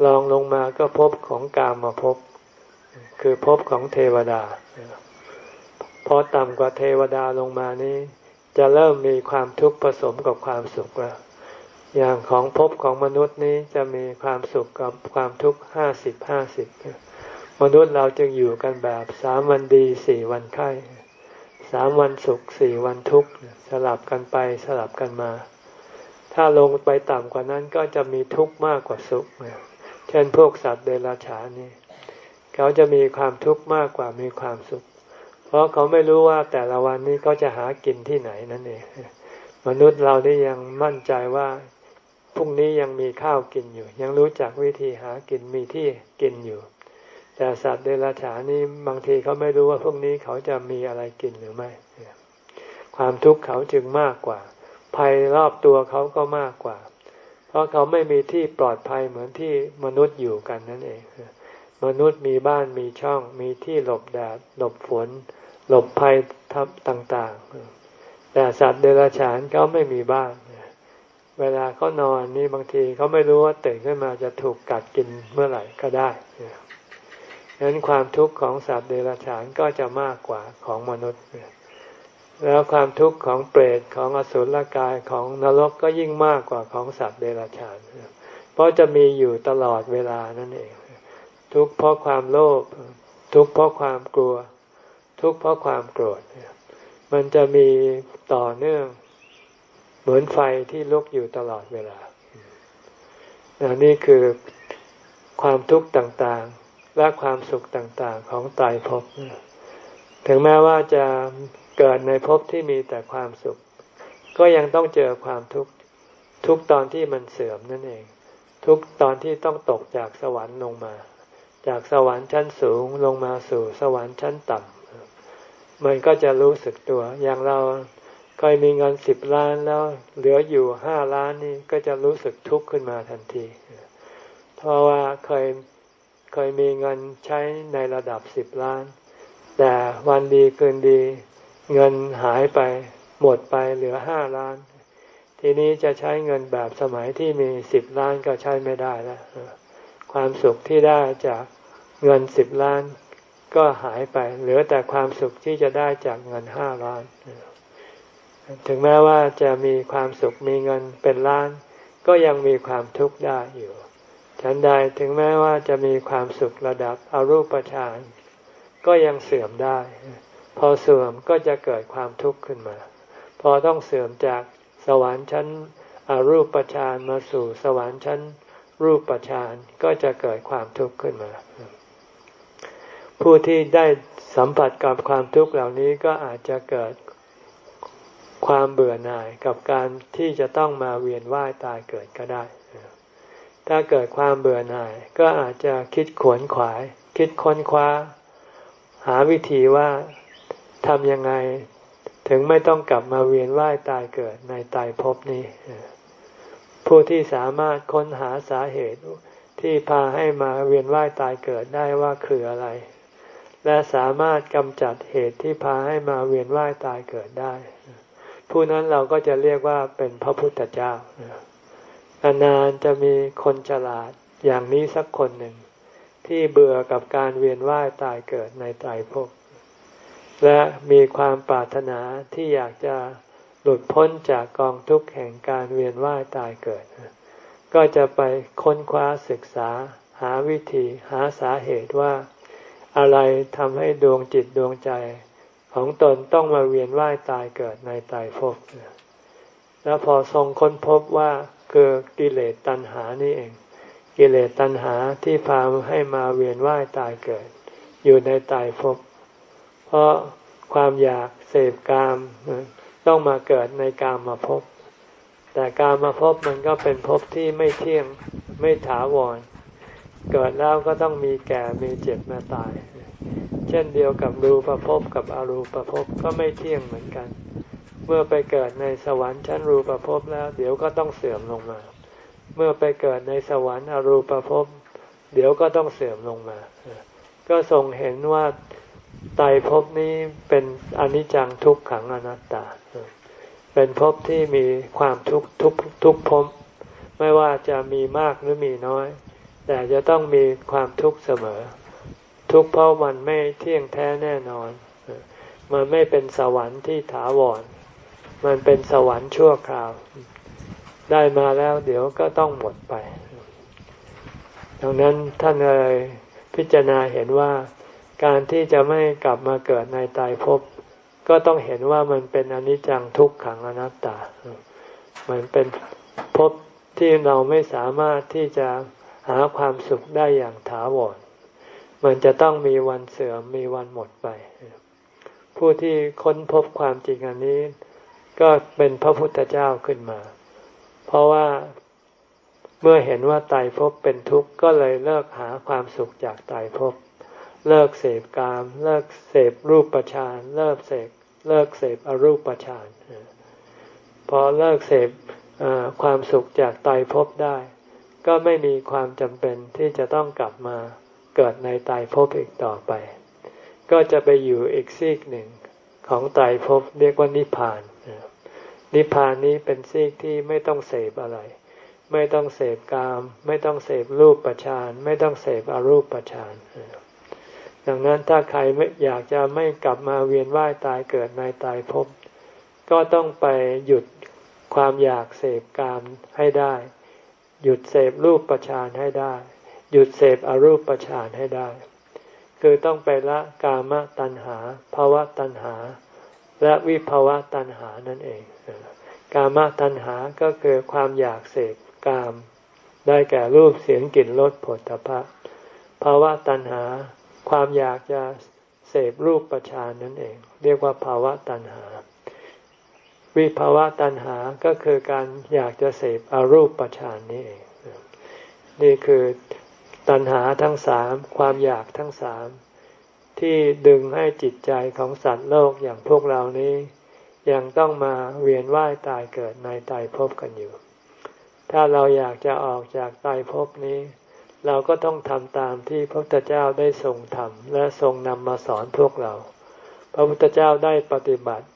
รองลงมาก็ภพของกามภพคือภพของเทวดาพอต่ำกว่าเทวดาลงมานี้ จะเริ่มมีความทุกข์ผสมกับความสุขแล้วอย่างของภพของมนุษย์นี้จะมีความสุขกับความทุกข์ห้าสิบห้าสิบ มนุษย์เราจึงอยู่กันแบบสามวันดีสี่วันไข้สามวันสุขสี่วันทุกข์สลับกันไปสลับกันมา ถ้าลงไปต่ำกว่านั้นก็จะมีทุกข์มากกว่าสุขเช่นพวกสัตว์เดรัจฉานนี่เขาจะมีความทุกข์มากกว่ามีความสุข เพราะเขาไม่รู้ว่าแต่ละวันนี้เขาจะหากินที่ไหนนั่นเองมนุษย์เราได้ยังมั่นใจว่าพรุ่งนี้ยังมีข้าวกินอยู่ ยังรู้จักวิธีหากินมีที่กินอยู่ แต่สัตว์เดรัจฉานนี่บางทีเขาไม่รู้ว่าพรุ่งนี้เขาจะมีอะไรกินหรือไม่ ความทุกข์เขาจึงมากกว่า ภัยรอบตัวเขาก็มากกว่า เพราะเขาไม่มีที่ปลอดภัยเหมือนที่มนุษย์อยู่กันนั่นเอง มนุษย์มีบ้านมีช่อง มีที่หลบแดดหลบฝน หลบภัยทับต่าง ๆ แต่สัตว์เดรัจฉานเขาไม่มีบ้าน เวลาเขานอนนี่บางทีเขาไม่รู้ว่าตื่นขึ้นมาจะถูกกัดกินเมื่อไหร่ก็ได้ ดังนั้นความทุกข์ของสัตว์เดรัจฉานก็จะมากกว่าของมนุษย์ แล้วความทุกข์ของเปรตของอสุรกายของนรกก็ยิ่งมากกว่าของสัตว์เดรัจฉาน เพราะจะมีอยู่ตลอดเวลานั่นเอง ทุกข์เพราะความโลภ ทุกข์เพราะความกลัว ทุกข์เพราะความโกรธ มันจะมีต่อเนื่องเหมือนไฟที่ลุกอยู่ตลอดเวลา นี่คือความทุกข์ต่างๆ และความสุขต่างๆของตายภพถึงแม้ว่าจะเกิดในภพที่มีแต่ความสุข ก็ยังต้องเจอความทุกข์ทุกตอนที่มันเสื่อมนั่นเอง ทุกตอนที่ต้องตกจากสวรรค์ลงมา จากสวรรค์ชั้นสูงลงมาสู่สวรรค์ชั้นต่ำมันก็จะรู้สึกตัว อย่างเราเคยมีเงินสิบล้านแล้วเหลืออยู่ห้าล้านนี่ก็จะรู้สึกทุกข์ขึ้นมาทันที เพราะว่าเคย เคยมีเงินใช้ในระดับสิบล้าน แต่วันดีคืนดี เงินหายไปหมดไปเหลือห้าล้าน ทีนี้จะใช้เงินแบบสมัยที่มีสิบล้านก็ใช้ไม่ได้แล้วความสุขที่ได้จากเงินสิบล้านก็หายไป เหลือแต่ความสุขที่จะได้จากเงินห้าล้าน ถึงแม้ว่าจะมีความสุขมีเงินเป็นล้าน ก็ยังมีความทุกข์ได้อยู่ ฉันใดถึงแม้ว่าจะมีความสุขระดับอรูปฌานก็ยังเสื่อมได้ พอเสื่อมก็จะเกิดความทุกข์ขึ้นมา พอต้องเสื่อมจากสวรรค์ชั้นอรูปฌานมาสู่สวรรค์ชั้น รูปฌานก็จะเกิดความทุกข์ขึ้นมา ผู้ที่ได้สัมผัสกับความทุกข์เหล่านี้ก็อาจจะเกิดความเบื่อหน่ายกับการที่จะต้องมาเวียนว่ายตายเกิดก็ได้ ถ้าเกิดความเบื่อหน่าย ก็อาจจะคิดขวนขวาย คิดค้นคว้า หาวิธีว่าทำยังไง ถึงไม่ต้องกลับมาเวียนว่ายตายเกิดในตายภพนี้ ผู้ที่สามารถค้นหาสาเหตุที่พาให้มาเวียนว่ายตายเกิดได้ว่าคืออะไร และสามารถกำจัดเหตุที่พาให้มาเวียนว่ายตายเกิดได้ ผู้นั้นเราก็จะเรียกว่าเป็นพระพุทธเจ้า นานจะมีคนฉลาดอย่างนี้สักคนหนึ่ง ที่เบื่อกับการเวียนว่ายตายเกิดในตายภพและมีความปรารถนาที่อยากจะหลุดพ้นจากกองทุกข์แห่งการเวียนว่ายตายเกิด ก็จะไปค้นคว้าศึกษาหาวิธีหาสาเหตุว่า อะไรทำให้ดวงจิตดวงใจของตนต้องมาเวียนว่ายตายเกิดในตายภพแล้วพอทรงค้นพบว่า คือกิเลสตัณหานี่เอง กิเลสตัณหาที่พาให้มาเวียนว่ายตายเกิด อยู่ในตายภพเพราะความอยากเสพกามต้องมาเกิดในกามมาพบ แต่กามมาพบมันก็เป็นภพที่ไม่เที่ยงไม่ถาวร เกิดแล้วก็ต้องมีแก่มีเจ็บมาตาย เช่นเดียวกับรูปภพกับอรูปภพก็ไม่เที่ยงเหมือนกัน เมื่อไปเกิดในสวรรค์ชั้นรูปภพแล้ว เดี๋ยวก็ต้องเสื่อมลงมา เมื่อไปเกิดในสวรรค์อรูปภพ เดี๋ยวก็ต้องเสื่อมลงมา ก็ทรงเห็นว่าไตภพนี้เป็นอนิจจังทุกขังอนัตตา เป็นภพที่มีความทุกทุกทุกภพไม่ว่าจะมีมากหรือมีน้อย แต่จะต้องมีความทุกข์เสมอ ทุกเพราะมันไม่เที่ยงแท้แน่นอน มันไม่เป็นสวรรค์ที่ถาวร มันเป็นสวรรค์ชั่วคราว ได้มาแล้วเดี๋ยวก็ต้องหมดไป ดังนั้นท่านเลยพิจารณาเห็นว่าการที่จะไม่กลับมาเกิดในตายภพก็ต้องเห็นว่ามันเป็นอนิจจังทุกขังอนัตตา มันเป็นภพที่เราไม่สามารถที่จะหาความสุขได้อย่างถาวร มันจะต้องมีวันเสื่อมมีวันหมดไป ผู้ที่ค้นพบความจริงอันนี้ ก็เป็นพระพุทธเจ้าขึ้นมา เพราะว่าเมื่อเห็นว่าตายภพเป็นทุกข์ก็เลยเลิกหาความสุขจากตายภพเลิกเสพกาม เลิกเสพรูปประชานเลิกเสพเลิกเสพอรูปประชานพอเลิกเสพความสุขจากตายภพได้ ก็ไม่มีความจำเป็นที่จะต้องกลับมาเกิดในตายภพอีกต่อไป ก็จะไปอยู่อีกซีกหนึ่งของตายภพเรียกว่านิพพาน นิพพานนี้เป็นซีกที่ไม่ต้องเสพอะไร ไม่ต้องเสพกาม ไม่ต้องเสพรูปประชานไม่ต้องเสพอรูปประชานดังนั้นถ้าใครไม่อยากจะไม่กลับมาเวียนว่ายตายเกิดในตายภพก็ต้องไปหยุดความอยากเสพกามให้ได้ หยุดเสพรูปประชานให้ได้ หยุดเสพอรูปประชานให้ได้ คือต้องไปละกามตัณหาภาวะตัณหา และวิภาวะตัณหานั่นเอง กามตัณหาก็คือความอยากเสพกาม ได้แก่รูปเสียงกลิ่นรสผลตภะภาวะตัณหา ความอยากจะเสพรูปประชานนั่นเอง เรียกว่าภาวะตัณหา วิภาวะตัณหาก็คือการอยากจะเสพอรูปประชานนี่เอง นี่คือตัณหาทั้งสามความอยากทั้งสาม ที่ดึงให้จิตใจของสัตว์โลกอย่างพวกเรานี้ ยังต้องมาเวียนว่ายตายเกิดในตายภพกันอยู่ ถ้าเราอยากจะออกจากตายภพนี้ เราก็ต้องทำตามที่พระพุทธเจ้าได้ทรงทำและทรงนำมาสอนพวกเรา พระพุทธเจ้าได้ปฏิบัติ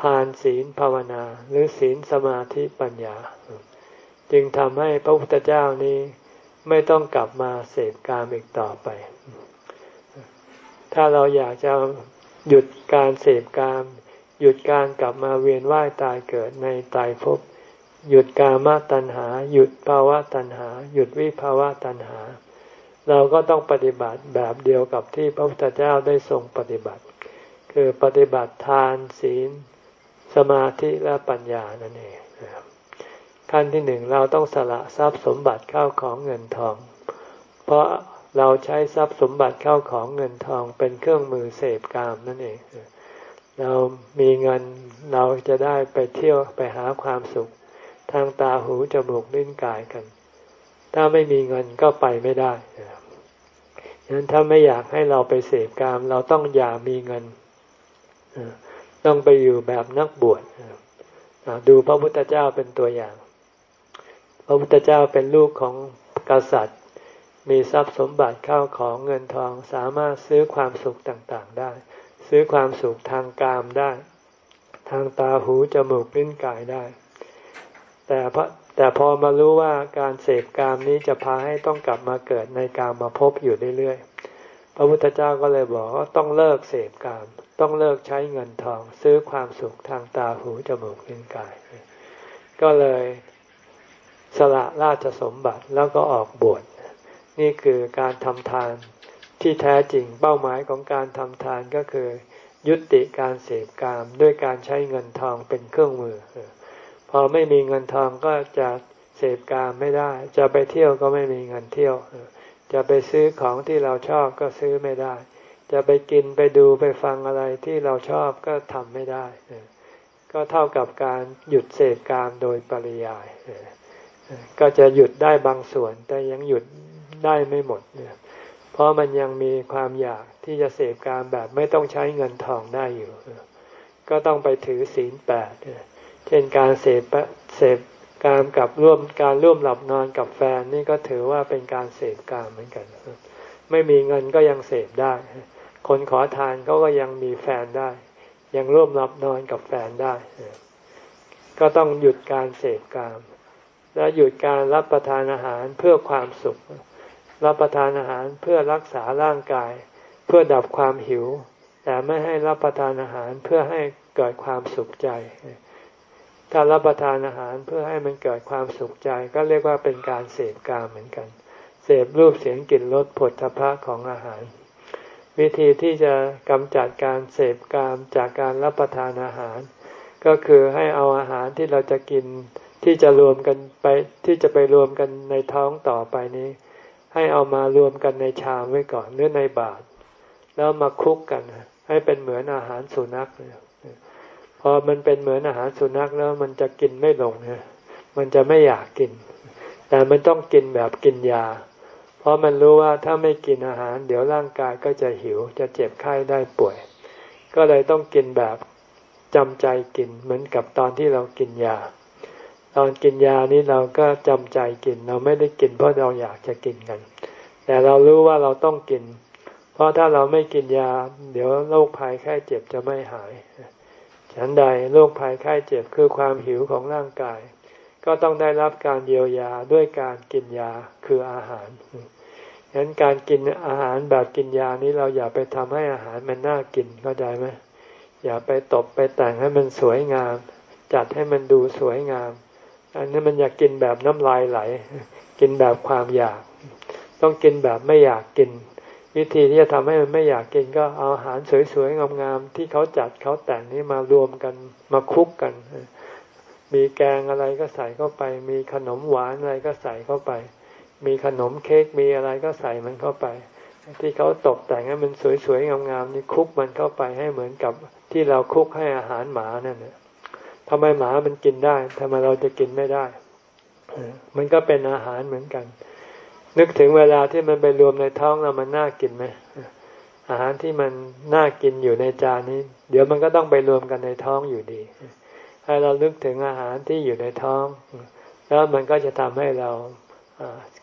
ทานศีลภาวนา หรือศีลสมาธิปัญญา จึงทำให้พระพุทธเจ้านี้ไม่ต้องกลับมาเสพกามอีกต่อไป ถ้าเราอยากจะหยุดการเสพกาม หยุดการกลับมาเวียนว่ายตายเกิดในตายภพหยุดกามาตัณหา หยุดภาวะตัณหา หยุดวิภาวะตัณหา เราก็ต้องปฏิบัติแบบเดียวกับที่พระพุทธเจ้าได้ทรงปฏิบัติ คือปฏิบัติทานศีล สมาธิและปัญญานั่นเองขั้นที่หนึ่งเราต้องสละทรัพย์สมบัติเข้าของเงินทอง เพราะ เราใช้ทรัพย์สมบัติเข้าของเงินทองเป็นเครื่องมือเสพกามนั่นเอง เรามีเงินเราจะได้ไปเที่ยวไปหาความสุข ทางตาหูจมูกลิ้นกายกัน ถ้าไม่มีเงินก็ไปไม่ได้ฉะนั้นถ้าไม่อยากให้เราไปเสพกาม เราต้องอย่ามีเงิน ต้องไปอยู่แบบนักบวชดูพระพุทธเจ้าเป็นตัวอย่าง พระพุทธเจ้าเป็นลูกของกษัตริย์ มีทรัพย์สมบัติเข้าของเงินทองสามารถซื้อความสุขต่างๆได้ ซื้อความสุขทางกามได้ ทางตาหูจมูกลิ้นกายได้ แต่พระแต่พอมารู้ว่าการเสพกามนี้จะพาให้ต้องกลับมาเกิดในกามมาพบอยู่เรื่อยๆ พระพุทธเจ้าก็เลยบอกว่าต้องเลิกเสพกาม ต้องเลิกใช้เงินทอง ซื้อความสุขทางตาหูจมูกลิ้นกาย ก็เลยสละราชสมบัติแล้วก็ออกบวช นี่คือการทำทานที่แท้จริงเป้าหมายของการทำทานก็คือ ยุติการเสพกามด้วยการใช้เงินทองเป็นเครื่องมือ พอไม่มีเงินทองก็จะเสพกามไม่ได้ จะไปเที่ยวก็ไม่มีเงินเที่ยว จะไปซื้อของที่เราชอบก็ซื้อไม่ได้ จะไปกินไปดูไปฟังอะไรที่เราชอบก็ทำไม่ได้ ก็เท่ากับการหยุดเสพกามโดยปริยายก็จะหยุดได้บางส่วน แต่ยังหยุด ได้ไม่หมดเนี่ยเพราะมันยังมีความอยากที่จะเสพการแบบไม่ต้องใช้เงินทองได้อยู่ ก็ต้องไปถือศีลแปดเช่นการเสพเสพการกับร่วมการร่วมหลับนอนกับแฟนนี่ก็ถือว่าเป็นการเสพการเหมือนกัน ไม่มีเงินก็ยังเสพได้ คนขอทานเขาก็ยังมีแฟนได้ ยังร่วมหลับนอนกับแฟนได้ ก็ต้องหยุดการเสพกามและหยุดการรับประทานอาหารเพื่อความสุข รับประทานอาหารเพื่อรักษาร่างกาย เพื่อดับความหิว แต่ไม่ให้รับประทานอาหารเพื่อให้เกิดความสุขใจ ถ้ารับประทานอาหารเพื่อให้มันเกิดความสุขใจ ก็เรียกว่าเป็นการเสพกามเหมือนกัน เสพรูปเสียงกลิ่นรสผลทพะของอาหาร วิธีที่จะกำจัดการเสพกามจากการรับประทานอาหาร ก็คือให้เอาอาหารที่เราจะกินที่จะรวมกันไปที่จะไปรวมกันในท้องต่อไปนี้ ให้เอามารวมกันในชามไว้ก่อนหรือในบาตรแล้วมาคุกกัน ให้เป็นเหมือนอาหารสุนัขพอมันเป็นเหมือนอาหารสุนัขแล้วมันจะกินไม่ลงนะมันจะไม่อยากกิน แต่มันต้องกินแบบกินยา เพราะมันรู้ว่าถ้าไม่กินอาหาร เดี๋ยวร่างกายก็จะหิว จะเจ็บไข้ได้ป่วย ก็เลยต้องกินแบบจำใจกินเหมือนกับตอนที่เรากินยา ตอนกินยานี้เราก็จำใจกิน เราไม่ได้กินเพราะเราอยากจะกินกัน แต่เรารู้ว่าเราต้องกิน เพราะถ้าเราไม่กินยา เดี๋ยวโรคภัยไข้เจ็บจะไม่หาย ฉันใดโรคภัยไข้เจ็บคือความหิวของร่างกาย ก็ต้องได้รับการเยียวยาด้วยการกินยาคืออาหารฉะนั้นการกินอาหารแบบกินยานี้เราอย่าไปทำให้อาหารมันน่ากินเข้าใจไหมอย่าไปตบไปแต่งให้มันสวยงาม จัดให้มันดูสวยงาม อันนี้มันอยากกินแบบน้ำลายไหล กินแบบความอยาก ต้องกินแบบไม่อยากกิน วิธีที่จะทำให้มันไม่อยากกินก็เอาอาหารสวยๆงามๆที่เขาจัดเขาแต่งนี้มารวมกันมาคุกกัน มีแกงอะไรก็ใส่เข้าไป มีขนมหวานอะไรก็ใส่เข้าไป มีขนมเค้กมีอะไรก็ใส่มันเข้าไป ที่เขาตกแต่งให้มันสวยๆงามๆนี่คุกมันเข้าไปให้เหมือนกับที่เราคุกให้อาหารหมานั่นแหละ ทำไมหมามันกินได้ทำไมเราจะกินไม่ได้ มันก็เป็นอาหารเหมือนกัน นึกถึงเวลาที่มันไปรวมในท้องเรามันน่ากินไหมอาหารที่มันน่ากินอยู่ในจานนี้ เดี๋ยวมันก็ต้องไปรวมกันในท้องอยู่ดี ให้เรานึกถึงอาหารที่อยู่ในท้อง แล้วมันก็จะทำให้เรา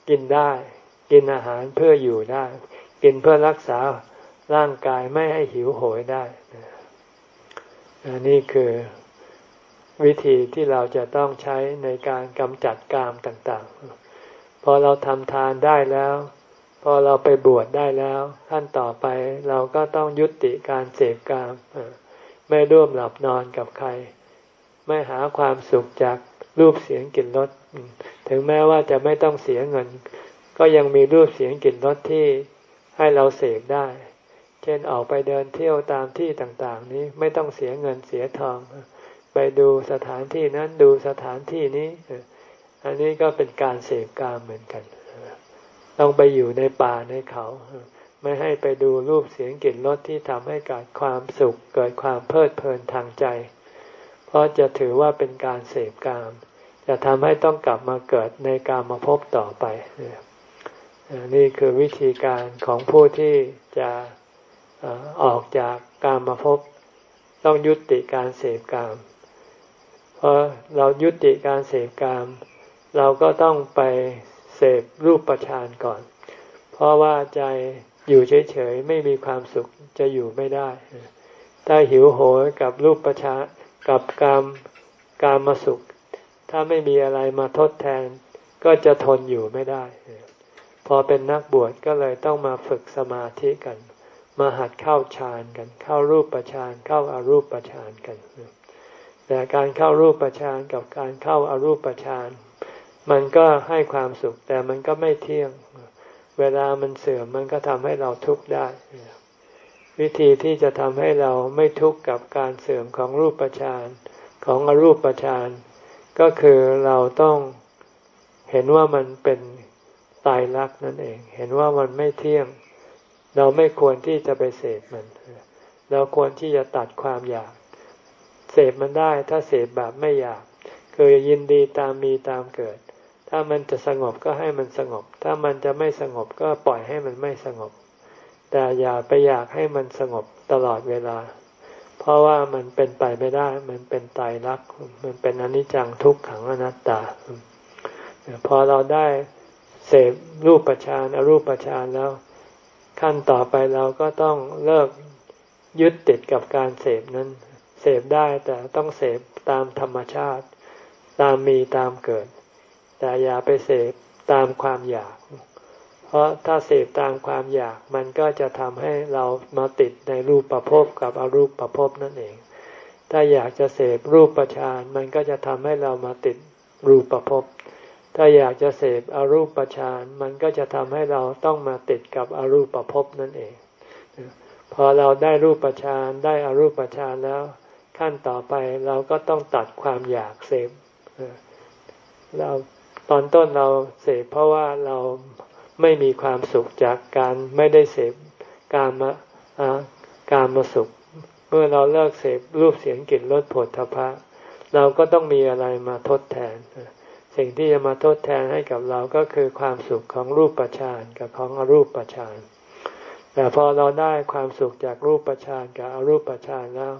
กินได้ กินอาหารเพื่ออยู่ได้ กินเพื่อรักษาร่างกายไม่ให้หิวโหยได้นี่คือ วิธีที่เราจะต้องใช้ในการกำจัดกามต่างๆ พอเราทำทานได้แล้ว พอเราไปบวชได้แล้ว ขั้นต่อไปเราก็ต้องยุติการเสพกาม ไม่ร่วมหลับนอนกับใคร ไม่หาความสุขจากรูปเสียงกลิ่นรสถึงแม้ว่าจะไม่ต้องเสียเงิน ก็ยังมีรูปเสียงกลิ่นรสที่ให้เราเสพได้ เช่นออกไปเดินเที่ยวตามที่ต่างๆ นี้ไม่ต้องเสียเงินเสียทอง ดูสถานที่นั้นดูสถานที่นี้ อันนี้ก็เป็นการเสพกามเหมือนกัน ต้องไปอยู่ในป่าในเขา ไม่ให้ไปดูรูปเสียงกลิ่นรสที่ทำให้เกิดความสุข เกิดความเพลิดเพลินทางใจ เพราะจะถือว่าเป็นการเสพกาม จะทำให้ต้องกลับมาเกิดในกามมาพบต่อไป นี่คือวิธีการของผู้ที่จะออกจากกามมาพบต้องยุติการเสพกาม พอเรายุติการเสพกาม เราก็ต้องไปเสพรูปประชานก่อน เพราะว่าใจอยู่เฉยๆไม่มีความสุขจะอยู่ไม่ได้ ถ้าหิวโหยกับรูปประชากับกามกามมาสุข ถ้าไม่มีอะไรมาทดแทน ก็จะทนอยู่ไม่ได้ พอเป็นนักบวชก็เลยต้องมาฝึกสมาธิกัน มาหัดเข้าฌานกัน เข้ารูปประฌานเข้าอารูปประฌานกัน แต่การเข้ารูปประฌานกับการเข้าอารูปประฌานมันก็ให้ความสุข แต่มันก็ไม่เที่ยง เวลามันเสื่อมมันก็ทำให้เราทุกข์ได้ วิธีที่จะทำให้เราไม่ทุกข์กับการเสื่อมของรูปประฌานของอรูปประฌานก็คือเราต้องเห็นว่ามันเป็นตายรักนั่นเอง เห็นว่ามันไม่เที่ยง เราไม่ควรที่จะไปเสพมัน เราควรที่จะตัดความอยาก เสพมันได้ถ้าเสพแบบไม่อยากคือยินดีตามมีตามเกิด ถ้ามันจะสงบก็ให้มันสงบ ถ้ามันจะไม่สงบก็ปล่อยให้มันไม่สงบ แต่อย่าไปอยากให้มันสงบตลอดเวลา เพราะว่ามันเป็นไปไม่ได้ มันเป็นตายรัก มันเป็นอนิจจังทุกขังอนัตตา พอเราได้เสพรูปประชานอรูปประชานแล้ว ขั้นต่อไปเราก็ต้องเลิกยึดติดกับการเสพนั้น เสพได้แต่ต้องเสพตามธรรมชาติ ตามมีตามเกิด แต่อย่าไปเสพตามความอยาก เพราะถ้าเสพตามความอยากมันก็จะทำให้เรามาติดในรูปประพบกับอรูปประพบนั่นเอง ถ้าอยากจะเสพรูปประชานมันก็จะทำให้เรามาติดรูปประพบถ้าอยากจะเสพอรูปฌานมันก็จะทำให้เราต้องมาติดกับอรูปภพนั่นเอง พอเราได้รูปฌานได้อรูปฌานแล้ว ขั้นต่อไปเราก็ต้องตัดความอยากเสพเราตอนต้นเราเสพเพราะว่าเราไม่มีความสุขจากการไม่ได้เสพการมาการมาสุข เมื่อเราเลิกเสพรูปเสียงกลิ่นรสผลทพะ เราก็ต้องมีอะไรมาทดแทน สิ่งที่จะมาทดแทนให้กับเราก็คือความสุขของรูปปัจจานกับของอรูปปัจจานแต่พอเราได้ความสุขจากรูปปัจจานกับอรูปปัจจานแล้ว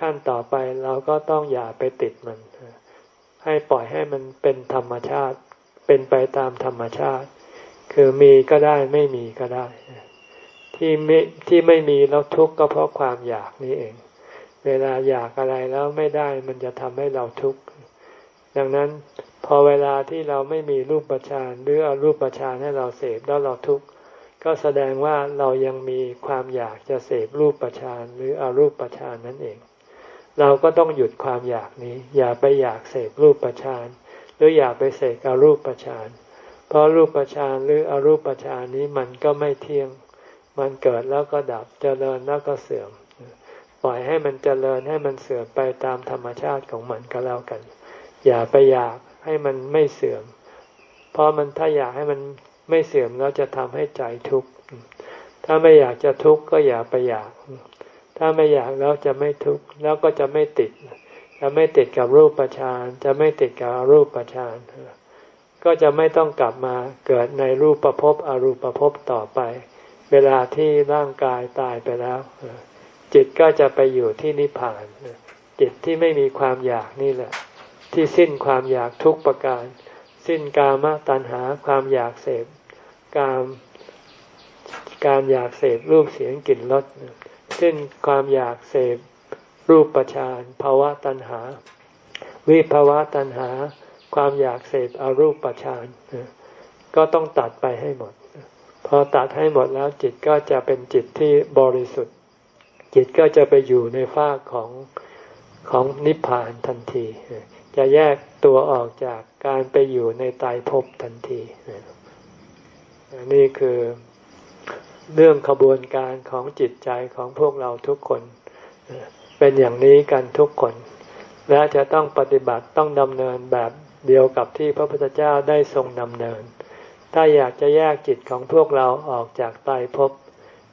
ขั้นต่อไปเราก็ต้องอย่าไปติดมัน ให้ปล่อยให้มันเป็นธรรมชาติ เป็นไปตามธรรมชาติ คือมีก็ได้ไม่มีก็ได้ ที่ไม่ที่ไม่มีแล้วทุกข์ก็เพราะความอยากนี้เอง เวลาอยากอะไรแล้วไม่ได้มันจะทำให้เราทุกข์ดังนั้นพอเวลาที่เราไม่มีรูปประชานหรือเอารูปประชานให้เราเสพแล้วเราทุกข์ก็แสดงว่าเรายังมีความอยากจะเสพรูปประชานหรือเอารูปประชานนั่นเอง เราก็ต้องหยุดความอยากนี้ อย่าไปอยากเสพรูปประชานหรืออย่าไปเสกอารูปประชานเพราะรูปประชานหรืออรูปประชานนี้มันก็ไม่เที่ยง มันเกิดแล้วก็ดับเจริญแล้วก็เสื่อม ปล่อยให้มันเจริญให้มันเสื่อมไปตามธรรมชาติของมันก็แล้วกัน อย่าไปอยากให้มันไม่เสื่อม เพราะมันถ้าอยากให้มันไม่เสื่อมแล้วจะทำให้ใจทุกข์ถ้าไม่อยากจะทุกข์ก็อย่าไปอยาก ถ้าไม่อยากแล้วจะไม่ทุกข์แล้วก็จะไม่ติด จะไม่ติดกับรูปประชานจะไม่ติดกับรูปประชานก็จะไม่ต้องกลับมาเกิดในรูปประพบอรูปประพบต่อไป เวลาที่ร่างกายตายไปแล้ว จิตก็จะไปอยู่ที่นิพพานจิตที่ไม่มีความอยากนี่แหละ ที่สิ้นความอยากทุกประการ สิ้นกามตัณหาความอยากเสพกามการอยากเสพรูปเสียงกลิ่นรส สิ้นความอยากเสพรูปประชานภาวะตัณหา วิภาวะตัณหา ความอยากเสพอรูปฌานก็ต้องตัดไปให้หมด พอตัดให้หมดแล้วจิตก็จะเป็นจิตที่บริสุทธิ์ จิตก็จะไปอยู่ในภาคของของนิพพานทันที จะแยกตัวออกจากการไปอยู่ในตายภพทันทีนี่คือ เรื่องขบวนการของจิตใจของพวกเราทุกคน เป็นอย่างนี้กันทุกคน และจะต้องปฏิบัติต้องดำเนินแบบเดียวกับที่พระพุทธเจ้าได้ทรงดำเนิน ถ้าอยากจะแยกจิตของพวกเราออกจากตายภพ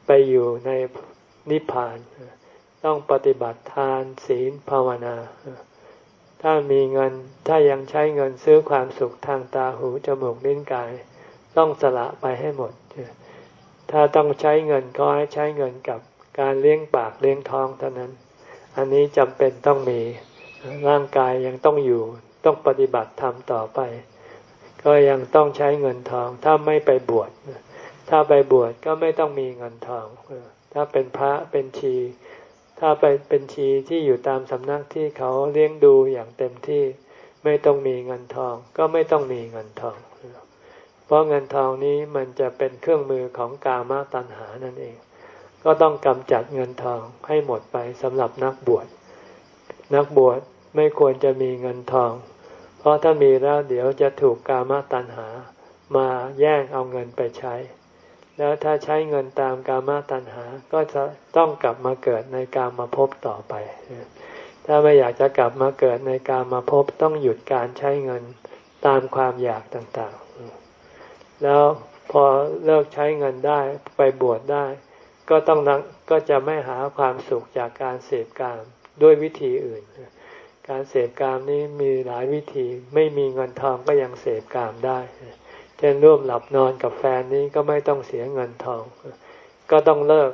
ไปอยู่ในนิพพาน ต้องปฏิบัติทานศีลภาวนา ถ้ามีเงินถ้ายังใช้เงินซื้อความสุขทางตาหูจมูกลิ้นกาย ต้องสละไปให้หมด ถ้าต้องใช้เงินก็ให้ใช้เงินกับการเลี้ยงปากเลี้ยงท้องเท่านั้น อันนี้จำเป็นต้องมีร่างกายยังต้องอยู่ต้องปฏิบัติธรรมต่อไป ก็ยังต้องใช้เงินทอง ถ้าไม่ไปบวชถ้าไปบวชก็ไม่ต้องมีเงินทองถ้าเป็นพระเป็นชี ถ้าไปเป็นชีที่อยู่ตามสำนักที่เขาเลี้ยงดูอย่างเต็มที่ ไม่ต้องมีเงินทอง ก็ไม่ต้องมีเงินทอง เพราะเงินทองนี้มันจะเป็นเครื่องมือของกามาตัณหานั่นเอง ก็ต้องกำจัดเงินทองให้หมดไปสำหรับนักบวช นักบวชไม่ควรจะมีเงินทอง เพราะถ้ามีแล้วเดี๋ยวจะถูกกามาตัณหา มาแย่งเอาเงินไปใช้ แล้วถ้าใช้เงินตามกามาตัณหา ก็จะต้องกลับมาเกิดในกามาพบต่อไป ถ้าไม่อยากจะกลับมาเกิดในกามาพบต้องหยุดการใช้เงินตามความอยากต่าง แล้วพอเลิกใช้เงินได้ไปบวชได้ ก็ต้องนัก็จะไม่หาความสุขจากการเสพกามด้วยวิธีอื่น การเสพกามนี้มีหลายวิธีไม่มีเงินทองก็ยังเสพกามได้เช่นร่วมหลับนอนกับแฟนนี้ก็ไม่ต้องเสียเงินทอง ก็ต้องเลิก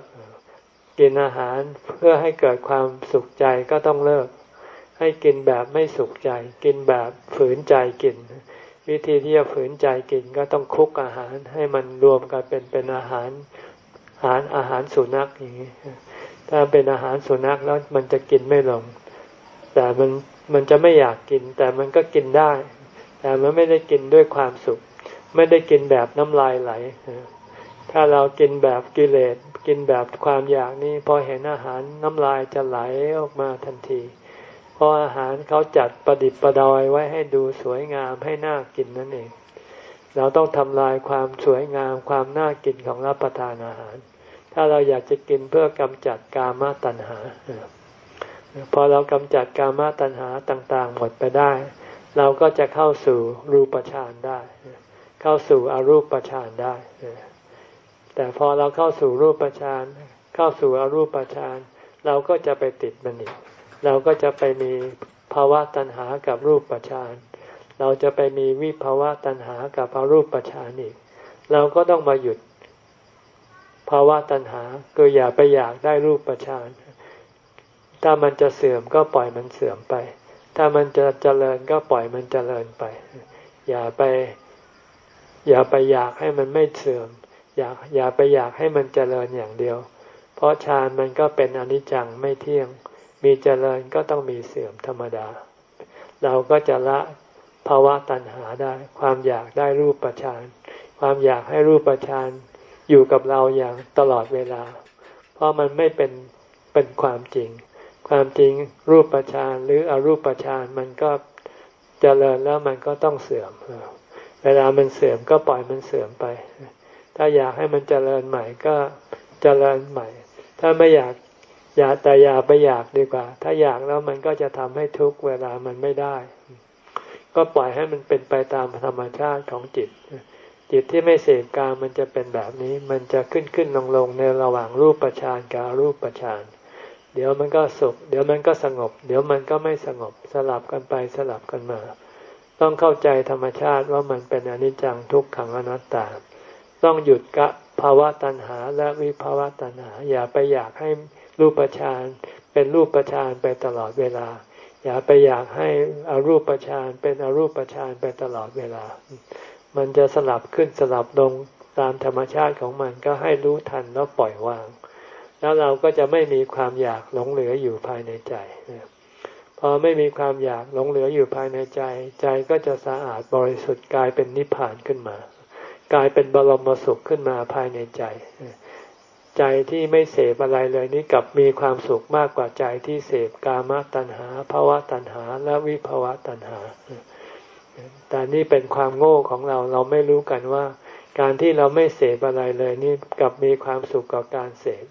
กินอาหารเพื่อให้เกิดความสุขใจก็ต้องเลิก ให้กินแบบไม่สุขใจ กินแบบฝืนใจกิน วิธีที่จะฝืนใจกินก็ต้องคุกอาหารให้มันรวมกันเป็นเป็นอาหารอาหารอาหารสุนัขอย่างนี้ถ้าเป็นอาหารสุนัขแล้วมันจะกินไม่ลง แต่มันมันจะไม่อยากกิน แต่มันก็กินได้ แต่มันไม่ได้กินด้วยความสุข ไม่ได้กินแบบน้ำลายไหลถ้าเรากินแบบกิเลสกินแบบความอยากนี่พอเห็นอาหารน้ำลายจะไหลออกมาทันที พราะอาหารเขาจัดประดิษฐ์ประดอยไว้ให้ดูสวยงามให้น่ากินนั่นเอง เราต้องทำลายความสวยงามความน่ากินของรับประทานอาหาร ถ้าเราอยากจะกินเพื่อกำจัดกามาตัณหา พอเรากำจัดกามาตัณหาต่างๆ หมดไปได้ เราก็จะเข้าสู่รูปฌานได้ เข้าสู่อรูปฌานได้แต่พอเราเข้าสู่รูปฌานเข้าสู่อรูปฌานเราก็จะไปติดมันอีก เราก็จะไปมีภาวะตัณหากับรูปปัจจานเราจะไปมีวิภาวะตัณหากับอารูปปัจจานอีก เราก็ต้องมาหยุดภาวะตัณหาก็อย่าไปอยากได้รูปปัจจานถ้ามันจะเสื่อมก็ปล่อยมันเสื่อมไป ถ้ามันจะเจริญก็ปล่อยมันเจริญไป อย่าไป อย่าไปอยากให้มันไม่เสื่อม อยากอย่าไปอยากให้มันเจริญอย่างเดียว เพราะฌานมันก็เป็นอนิจจังไม่เที่ยง มีเจริญก็ต้องมีเสื่อมธรรมดา เราก็จะละภาวะตัณหาได้ ความอยากได้รูปประชานความอยากให้รูปประชานอยู่กับเราอย่างตลอดเวลา เพราะมันไม่เป็นเป็นความจริง ความจริงรูปประชานหรืออรูปประชานมันก็เจริญแล้วมันก็ต้องเสื่อม เวลามันเสื่อมก็ปล่อยมันเสื่อมไป ถ้าอยากให้มันเจริญใหม่ก็เจริญใหม่ ถ้าไม่อยาก อย่าแต่อย่าไปอยากดีกว่า ถ้าอยากแล้วมันก็จะทำให้ทุกเวลามันไม่ได้ ก็ปล่อยให้มันเป็นไปตามธรรมชาติของจิต จิตที่ไม่เสพกามมันจะเป็นแบบนี้ มันจะขึ้นขึ้นลงลงในระหว่างรูปประชานกับรูปประชานเดี๋ยวมันก็สุข เดี๋ยวมันก็สงบ เดี๋ยวมันก็ไม่สงบสลับกันไปสลับกันมา ต้องเข้าใจธรรมชาติว่ามันเป็นอนิจจังทุกขังอนัตตา ต้องหยุดกะภาวะตัณหาและวิภาวะตัณหา อย่าไปอยากให้ รูปฌานเป็นรูปฌานไปตลอดเวลา อย่าไปอยากให้อารูปฌานเป็นอรูปฌานไปตลอดเวลา มันจะสลับขึ้นสลับลงตามธรรมชาติของมันก็ให้รู้ทันแล้วปล่อยวาง แล้วเราก็จะไม่มีความอยากหลงเหลืออยู่ภายในใจพพอไม่มีความอยากหลงเหลืออยู่ภายในใจ ใจก็จะสะอาดบริสุทธิ์กลายเป็นนิพพานขึ้นมา กลายเป็นบรมสุขขึ้นมาภายในใจ ใจที่ไม่เสพอะไรเลยนี่กับมีความสุขมากกว่าใจที่เสพกามตัณหาภาวะตัณหา และวิภาวะตัณหา แต่นี่เป็นความโง่ของเราเราไม่รู้กันว่า การที่เราไม่เสพอะไรเลยนี่กับมีความสุขกับการเสพ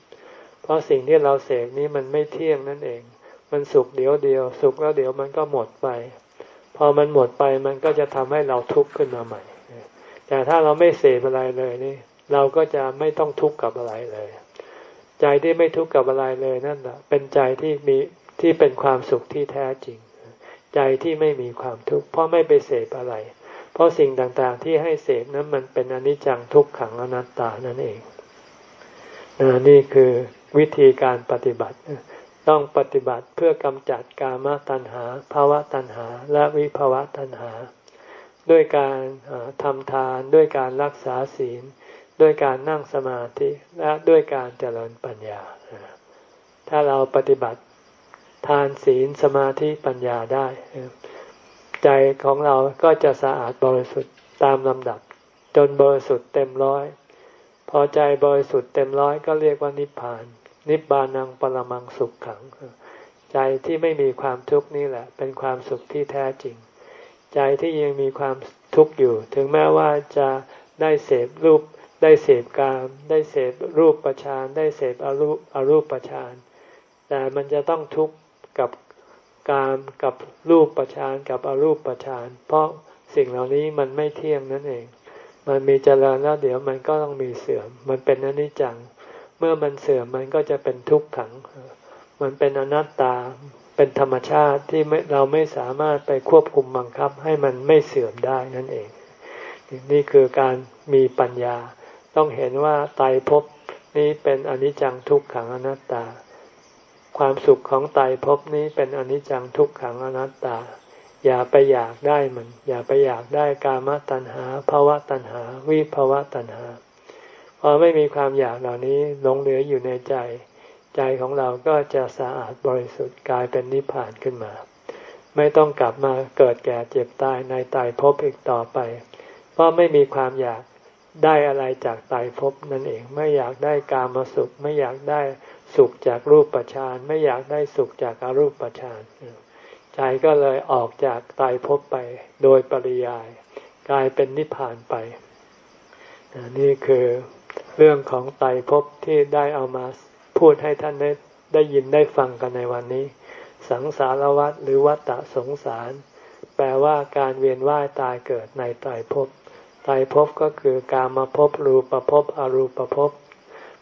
เพราะสิ่งที่เราเสพนี้มันไม่เที่ยงนั่นเอง มันสุขเดียวเดียว สุขแล้วเดี๋ยวมันก็หมดไป พอมันหมดไปมันก็จะทำให้เราทุกข์ขึ้นมาใหม่ แต่ถ้าเราไม่เสพอะไรเลยนี่ เราก็จะไม่ต้องทุกข์กับอะไรเลย ใจที่ไม่ทุกข์กับอะไรเลยนั่นแหละเป็นใจที่มีที่เป็นความสุขที่แท้จริง ใจที่ไม่มีความทุกข์เพราะไม่ไปเสพอะไร เพราะสิ่งต่างๆที่ให้เสพนั้นมันเป็นอนิจจังทุกขังอนัตตานั่นเองนี่คือวิธีการปฏิบัติต้องปฏิบัติเพื่อกำจัดกามตัณหาภาวะตัณหา และวิภาวะตัณหา ด้วยการทำทานด้วยการรักษาศีล ด้วยการนั่งสมาธิและด้วยการเจริญปัญญา ถ้าเราปฏิบัติทานศีลสมาธิปัญญาได้ ใจของเราก็จะสะอาดบริสุทธิ์ตามลำดับ จนบริสุทธิ์เต็มร้อย พอใจบริสุทธิ์เต็มร้อยก็เรียกว่านิพพาน นิบานังปรมังสุขขัง ใจที่ไม่มีความทุกข์นี่แหละ เป็นความสุขที่แท้จริง ใจที่ยังมีความทุกข์อยู่ ถึงแม้ว่าจะได้เสพรูป ได้เสพกาม ได้เสพรูปประชานได้เสพอรูปอรูปประชานแต่มันจะต้องทุกข์กับกามกับรูปประชานกับอรูปประชานเพราะสิ่งเหล่านี้มันไม่เที่ยงนั่นเอง มันมีเจริญแล้วเดี๋ยวมันก็ต้องมีเสื่อม มันเป็นอนิจจัง เมื่อมันเสื่อมมันก็จะเป็นทุกขัง มันเป็นอนัตตา เป็นธรรมชาติที่เราไม่สามารถไปควบคุมบังคับให้มันไม่เสื่อมได้นั่นเอง นี่คือการมีปัญญา ต้องเห็นว่าไตภพนี้เป็นอนิจจังทุกขังอนัตตา ความสุขของไตภพนี้เป็นอนิจจังทุกขังอนัตตา อย่าไปอยากได้มัน อย่าไปอยากได้กามตัณหาภาวะตัณหา วิภาวะตัณหาพอไม่มีความอยากเหล่านี้หลงเหลืออยู่ในใจ ใจของเราก็จะสะอาดบริสุทธิ์กลายเป็นนิพพานขึ้นมา ไม่ต้องกลับมาเกิดแก่เจ็บตายในตายภพอีกต่อไป เพราะไม่มีความอยาก ได้อะไรจากตายภพนั่นเอง ไม่อยากได้กามสุข ไม่อยากได้สุขจากรูปปัจานไม่อยากได้สุขจากอารูปปัจานใจก็เลยออกจากตายภพไปโดยปริยาย กลายเป็นนิพพานไป นี่คือเรื่องของไตภพที่ได้เอามาพูดให้ท่านได้ได้ยินได้ฟังกันในวันนี้ สังสารวัฏหรือวัฏฏะสงสาร แปลว่าการเวียนว่ายตายเกิดในไตภพ ไตภพก็คือการมาภพรูปภพอรูปภพ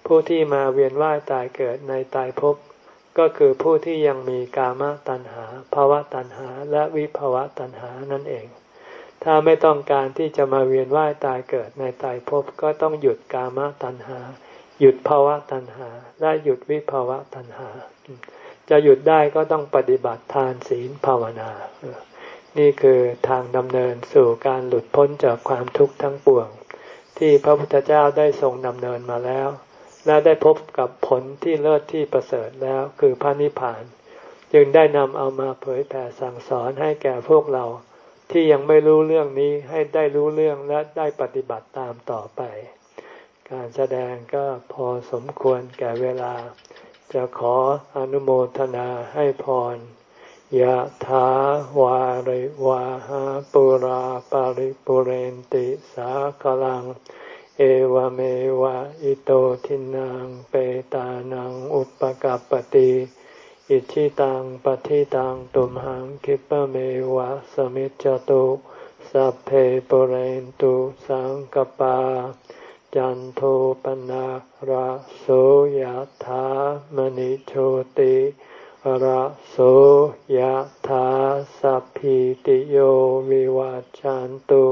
ผู้ที่มาเวียนว่ายตายเกิดในไตภพก็คือผู้ที่ยังมีกามตัณหาภาวะตัณหาและวิภาวะตัณหานั่นเอง ถ้าไม่ต้องการที่จะมาเวียนว่ายตายเกิดในตายภพก็ต้องหยุดกามตัณหา หยุดภาวะตัณหา และหยุดวิภาวะตัณหา จะหยุดได้ก็ต้องปฏิบัติทานศีลภาวนา นี่คือทางดำเนินสู่การหลุดพ้นจากความทุกข์ทั้งปวง ที่พระพุทธเจ้าได้ทรงดำเนินมาแล้ว และได้พบกับผลที่เลิศที่ประเสริฐแล้วคือพระนิพพาน จึงได้นำเอามาเผยแผ่สั่งสอนให้แก่พวกเรา ที่ยังไม่รู้เรื่องนี้ให้ได้รู้เรื่องและได้ปฏิบัติตามต่อไป การแสดงก็พอสมควรแก่เวลา จะขออนุโมทนาให้พร ยะถาวาริวาหาปุราปาริปุเรนติสากลัง เอวเมวะอิโตทินังเปตานังอุปกัปติอิชิตังปฏิตังตุมหังคิปะเมวะสมิจจตุสัพเพปเรนตุสังกปา จันโทปนะระโสยธามณิโชติ ระโสยธาสัพพิติโยวิวัจจันตุ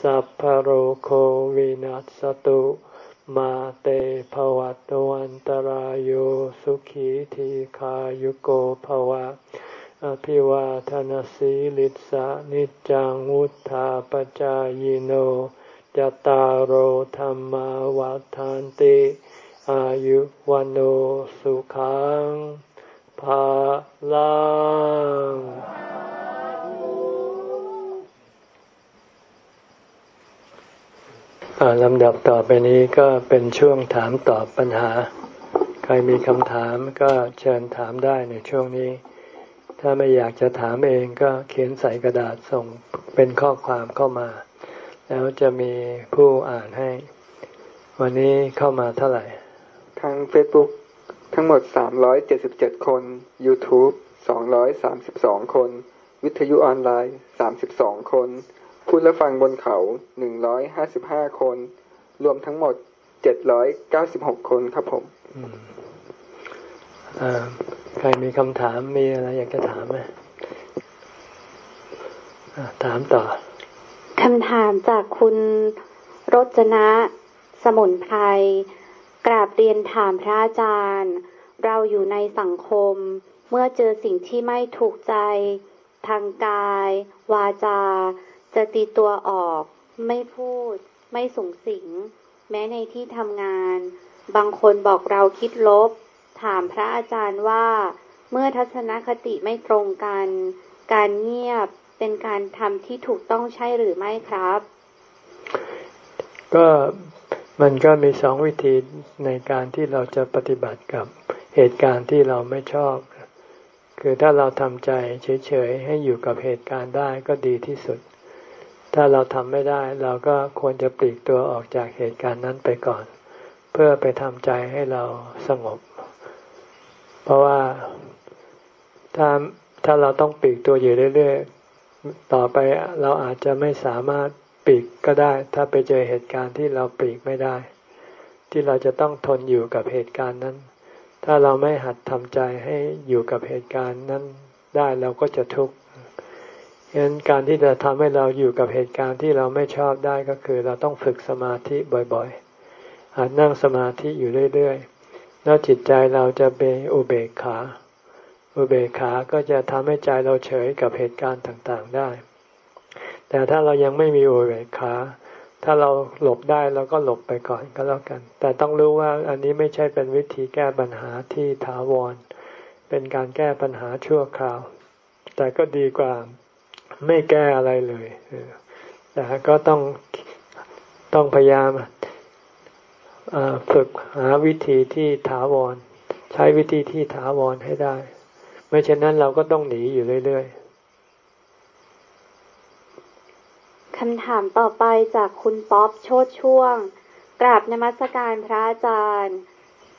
สัพพโรโควินัสตุ มาเตภวัตวันตารโยสุขีทีขายุโกภวะ อภิวาทนสีลิสานิจังวุธาปจายโนจตารโหธรรมวาทานติ อายุวันโอสุขัง ภาลังลำดับต่อไปนี้ก็เป็นช่วงถามตอบปัญหา ใครมีคำถามก็เชิญถามได้ในช่วงนี้ ถ้าไม่อยากจะถามเองก็เขียนใส่กระดาษส่งเป็นข้อความเข้ามา แล้วจะมีผู้อ่านให้ วันนี้เข้ามาเท่าไหร่ ทาง Facebook ทั้งหมด 377 คน YouTube 232 คน วิทยุออนไลน์ 32 คน ผู้รับฟังบนเขา 155 คน รวมทั้งหมด 796 คนครับผมใครมีคำถามมีอะไรอยากจะถามไหมถามต่อคำถามจากคุณรจนะสมุนไพร กราบเรียนถามพระอาจารย์ เราอยู่ในสังคม เมื่อเจอสิ่งที่ไม่ถูกใจ ทางกาย วาจา จะตีตัวออก ไม่พูด ไม่สูงสิง แม้ในที่ทำงาน บางคนบอกเราคิดลบ ถามพระอาจารย์ว่า เมื่อทัศนคติไม่ตรงกัน การเงียบเป็นการทำที่ถูกต้องใช่หรือไม่ครับ ก็ มันก็มีสองวิธีในการที่เราจะปฏิบัติกับเหตุการณ์ที่เราไม่ชอบ คือถ้าเราทำใจเฉยๆให้อยู่กับเหตุการณ์ได้ก็ดีที่สุด ถ้าเราทำไม่ได้ เราก็ควรจะปลีกตัวออกจากเหตุการณ์นั้นไปก่อน เพื่อไปทำใจให้เราสงบ เพราะว่าถ้าถ้าเราต้องปลีกตัวอยู่เรื่อย ๆ ต่อไปเราอาจจะไม่สามารถ ปีกก็ได้ ถ้าไปเจอเหตุการณ์ที่เราปีกไม่ได้ ที่เราจะต้องทนอยู่กับเหตุการณ์นั้น ถ้าเราไม่หัดทำใจให้อยู่กับเหตุการณ์นั้นได้เราก็จะทุกข์ฉะนั้นการที่จะทำให้เราอยู่กับเหตุการณ์ที่เราไม่ชอบได้ก็คือ เราต้องฝึกสมาธิบ่อยๆหัดนั่งสมาธิอยู่เรื่อยๆ แล้วจิตใจเราจะเป็นอุเบกขา อุเบกขาก็จะทำให้ใจเราเฉยกับเหตุการณ์ต่างๆได้ แต่ถ้าเรายังไม่มีอุเบกขา ถ้าเราหลบได้เราก็หลบไปก่อนก็แล้วกัน แต่ต้องรู้ว่าอันนี้ไม่ใช่เป็นวิธีแก้ปัญหาที่ถาวร เป็นการแก้ปัญหาชั่วคราว แต่ก็ดีกว่าไม่แก้อะไรเลยแต่ก็ต้องต้องพยายามฝึกหาวิธีที่ถาวร ใช้วิธีที่ถาวรให้ได้ ไม่เช่นนั้นเราก็ต้องหนีอยู่เรื่อยๆ คำถามต่อไปจากคุณป๊อปโชดช่วง กราบนมัสการพระอาจารย์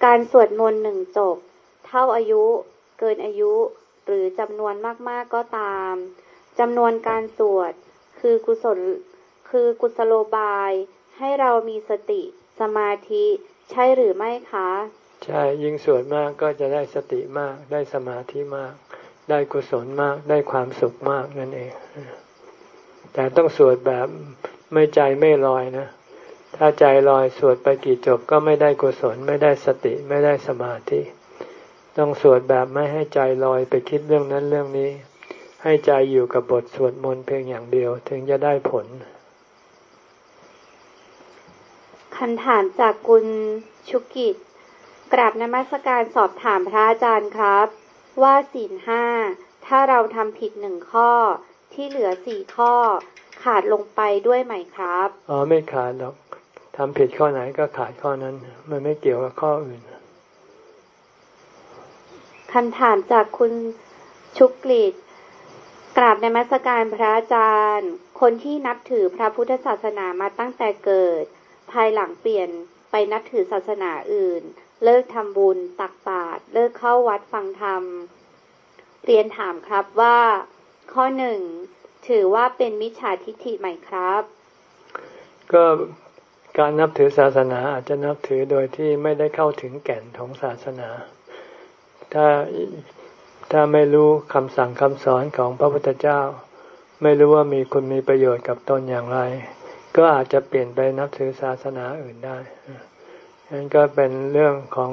การสวดมนต์หนึ่งจบ เท่าอายุเกินอายุหรือจำนวนมาก ๆก็ตามจำนวนการสวด คือกุศลคือกุศโลบาย ให้เรามีสติสมาธิใช่หรือไม่คะ ใช่ยิ่งสวดมากก็จะได้สติมาก ได้สมาธิมาก ได้กุศลมาก ได้ความสุขมากนั่นเอง แต่ต้องสวดแบบไม่ใจไม่ลอยนะ ถ้าใจลอยสวดไปกี่จบก็ไม่ได้กุศล ไม่ได้สติไม่ได้สมาธิ ต้องสวดแบบไม่ให้ใจลอยไปคิดเรื่องนั้นเรื่องนี้ ให้ใจอยู่กับบทสวดมนต์เพียงอย่างเดียวถึงจะได้ผลคันถามจากกุลชุกิจกราบนมัสการสอบถามพระอาจารย์ครับ ว่าศีลห้าถ้าเราทำผิดหนึ่งข้อ ที่เหลือสี่ข้อขาดลงไปด้วยไหมครับ อ๋อไม่ขาดหรอกทำผิดข้อไหนก็ขาดข้อนั้น มันไม่เกี่ยวกับข้ออื่นคำถามจากคุณชุกกฤษกราบในมัสการพระอาจารย์ คนที่นับถือพระพุทธศาสนามาตั้งแต่เกิด ภายหลังเปลี่ยนไปนับถือศาสนาอื่น เลิกทำบุญตักบาตรเลิกเข้าวัดฟังธรรม เรียนถามครับว่า ข้อหนึ่งถือว่าเป็นมิจฉาทิฏฐิไหมครับ ก็การนับถือศาสนาอาจจะนับถือโดยที่ไม่ได้เข้าถึงแก่นของศาสนา ถ้าถ้าไม่รู้คำสั่งคำสอนของพระพุทธเจ้า ไม่รู้ว่ามีคุณมีประโยชน์กับตนอย่างไร ก็อาจจะเปลี่ยนไปนับถือศาสนาอื่นได้นั่นก็เป็นเรื่องของ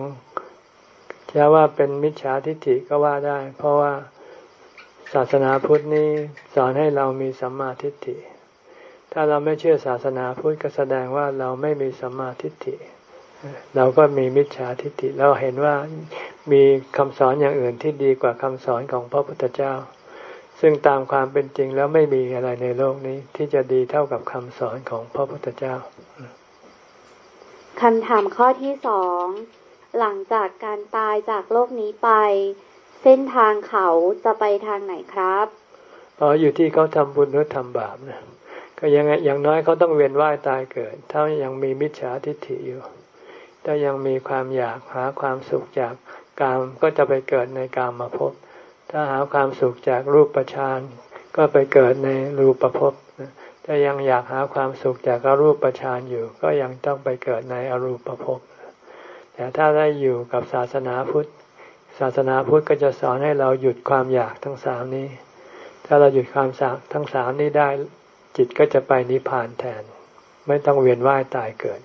จะว่าเป็นมิจฉาทิฏฐิก็ว่าได้ เพราะว่า ศาสนาพุทธนี้สอนให้เรามีสัมมาทิฏฐิ ถ้าเราไม่เชื่อศาสนาพุทธก็แสดงว่าเราไม่มีสัมมาทิฏฐิ เราก็มีมิจฉาทิฏฐิ เราเห็นว่ามีคำสอนอย่างอื่นที่ดีกว่าคำสอนของพระพุทธเจ้า ซึ่งตามความเป็นจริงแล้วไม่มีอะไรในโลกนี้ ที่จะดีเท่ากับคำสอนของพระพุทธเจ้าคำถามข้อที่สอง หลังจากการตายจากโลกนี้ไป เส้นทางเขาจะไปทางไหนครับอ๋ออยู่ที่เขาทำบุญหรือทำบาปนะก็ยังอย่างน้อยเขาต้องเวียนว่ายตายเกิด ถ้ายังมีมิจฉาทิฏฐิอยู่ ถ้ายังมีความอยากหาความสุขจากกามก็จะไปเกิดในกามมาพบ ถ้าหาความสุขจากรูปประชานก็ไปเกิดในรูปประพบถ้ายังอยากหาความสุขจากอรูปประชานอยู่ ก็ยังต้องไปเกิดในอรูปประพบแต่ถ้าได้อยู่กับศาสนาพุทธ ศาสนาพุทธก็จะสอนให้เราหยุดความอยากทั้งสามนี้ ถ้าเราหยุดความอยากทั้งสามนี้ได้ จิตก็จะไปนิพพานแทน ไม่ต้องเวียนว่ายตายเกิด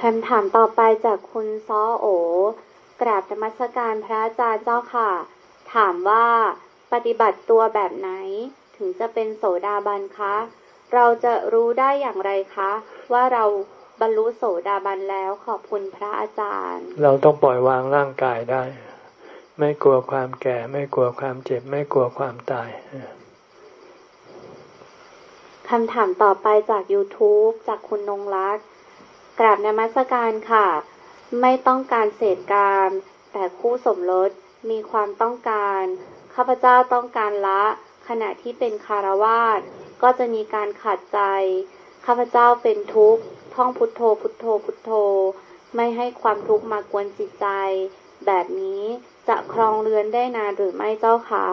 คำถามต่อไปจากคุณซอโอกราบธรรมสการพระอาจารย์เจ้าค่ะ ถามว่าปฏิบัติตัวแบบไหน ถึงจะเป็นโสดาบันคะ เราจะรู้ได้อย่างไรคะ ว่าเรา บรรลุโสดาบันแล้วขอบคุณพระอาจารย์ เราต้องปล่อยวางร่างกายได้ ไม่กลัวความแก่ ไม่กลัวความเจ็บ ไม่กลัวความตายคำถามต่อไปจาก YouTube จากคุณนงรักกราบนมัสการค่ะ ไม่ต้องการเศษการแต่คู่สมรสมีความต้องการ ข้าพเจ้าต้องการละ ขณะที่เป็นคารวาสก็จะมีการขัดใจ ข้าพเจ้าเป็นทุกข์ ท่องพุทโธ พุทโธ พุทโธ ไม่ให้ความทุกข์มากวนจิตใจ แบบนี้จะครองเรือนได้นานหรือไม่เจ้าคะ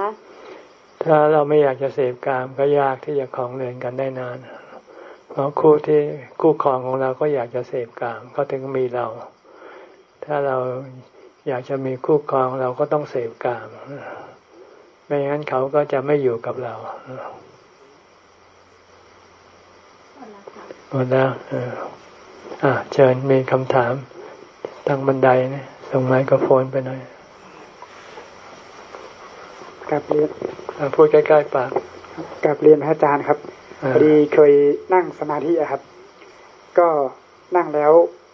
ถ้าเราไม่อยากจะเสพกามก็ยากที่จะคลองเรือนกันได้นานเพราะคู่ที่คู่ครองของเราก็อยากจะเสพกามเขาถึงมีเรา ถ้าเราอยากจะมีคู่ครองเราก็ต้องเสพกาม ไม่งั้นเขาก็จะไม่อยู่กับเรา หมดแล้วอ่าเชิญมีคำถามทางบันไดนะส่งไมโครโฟนไปหน่อยกับเรียนพูดใกล้ๆปากกับเรียนพระอาจารย์ครับพอดีเคยนั่งสมาธิอะครับ ก็นั่งแล้ว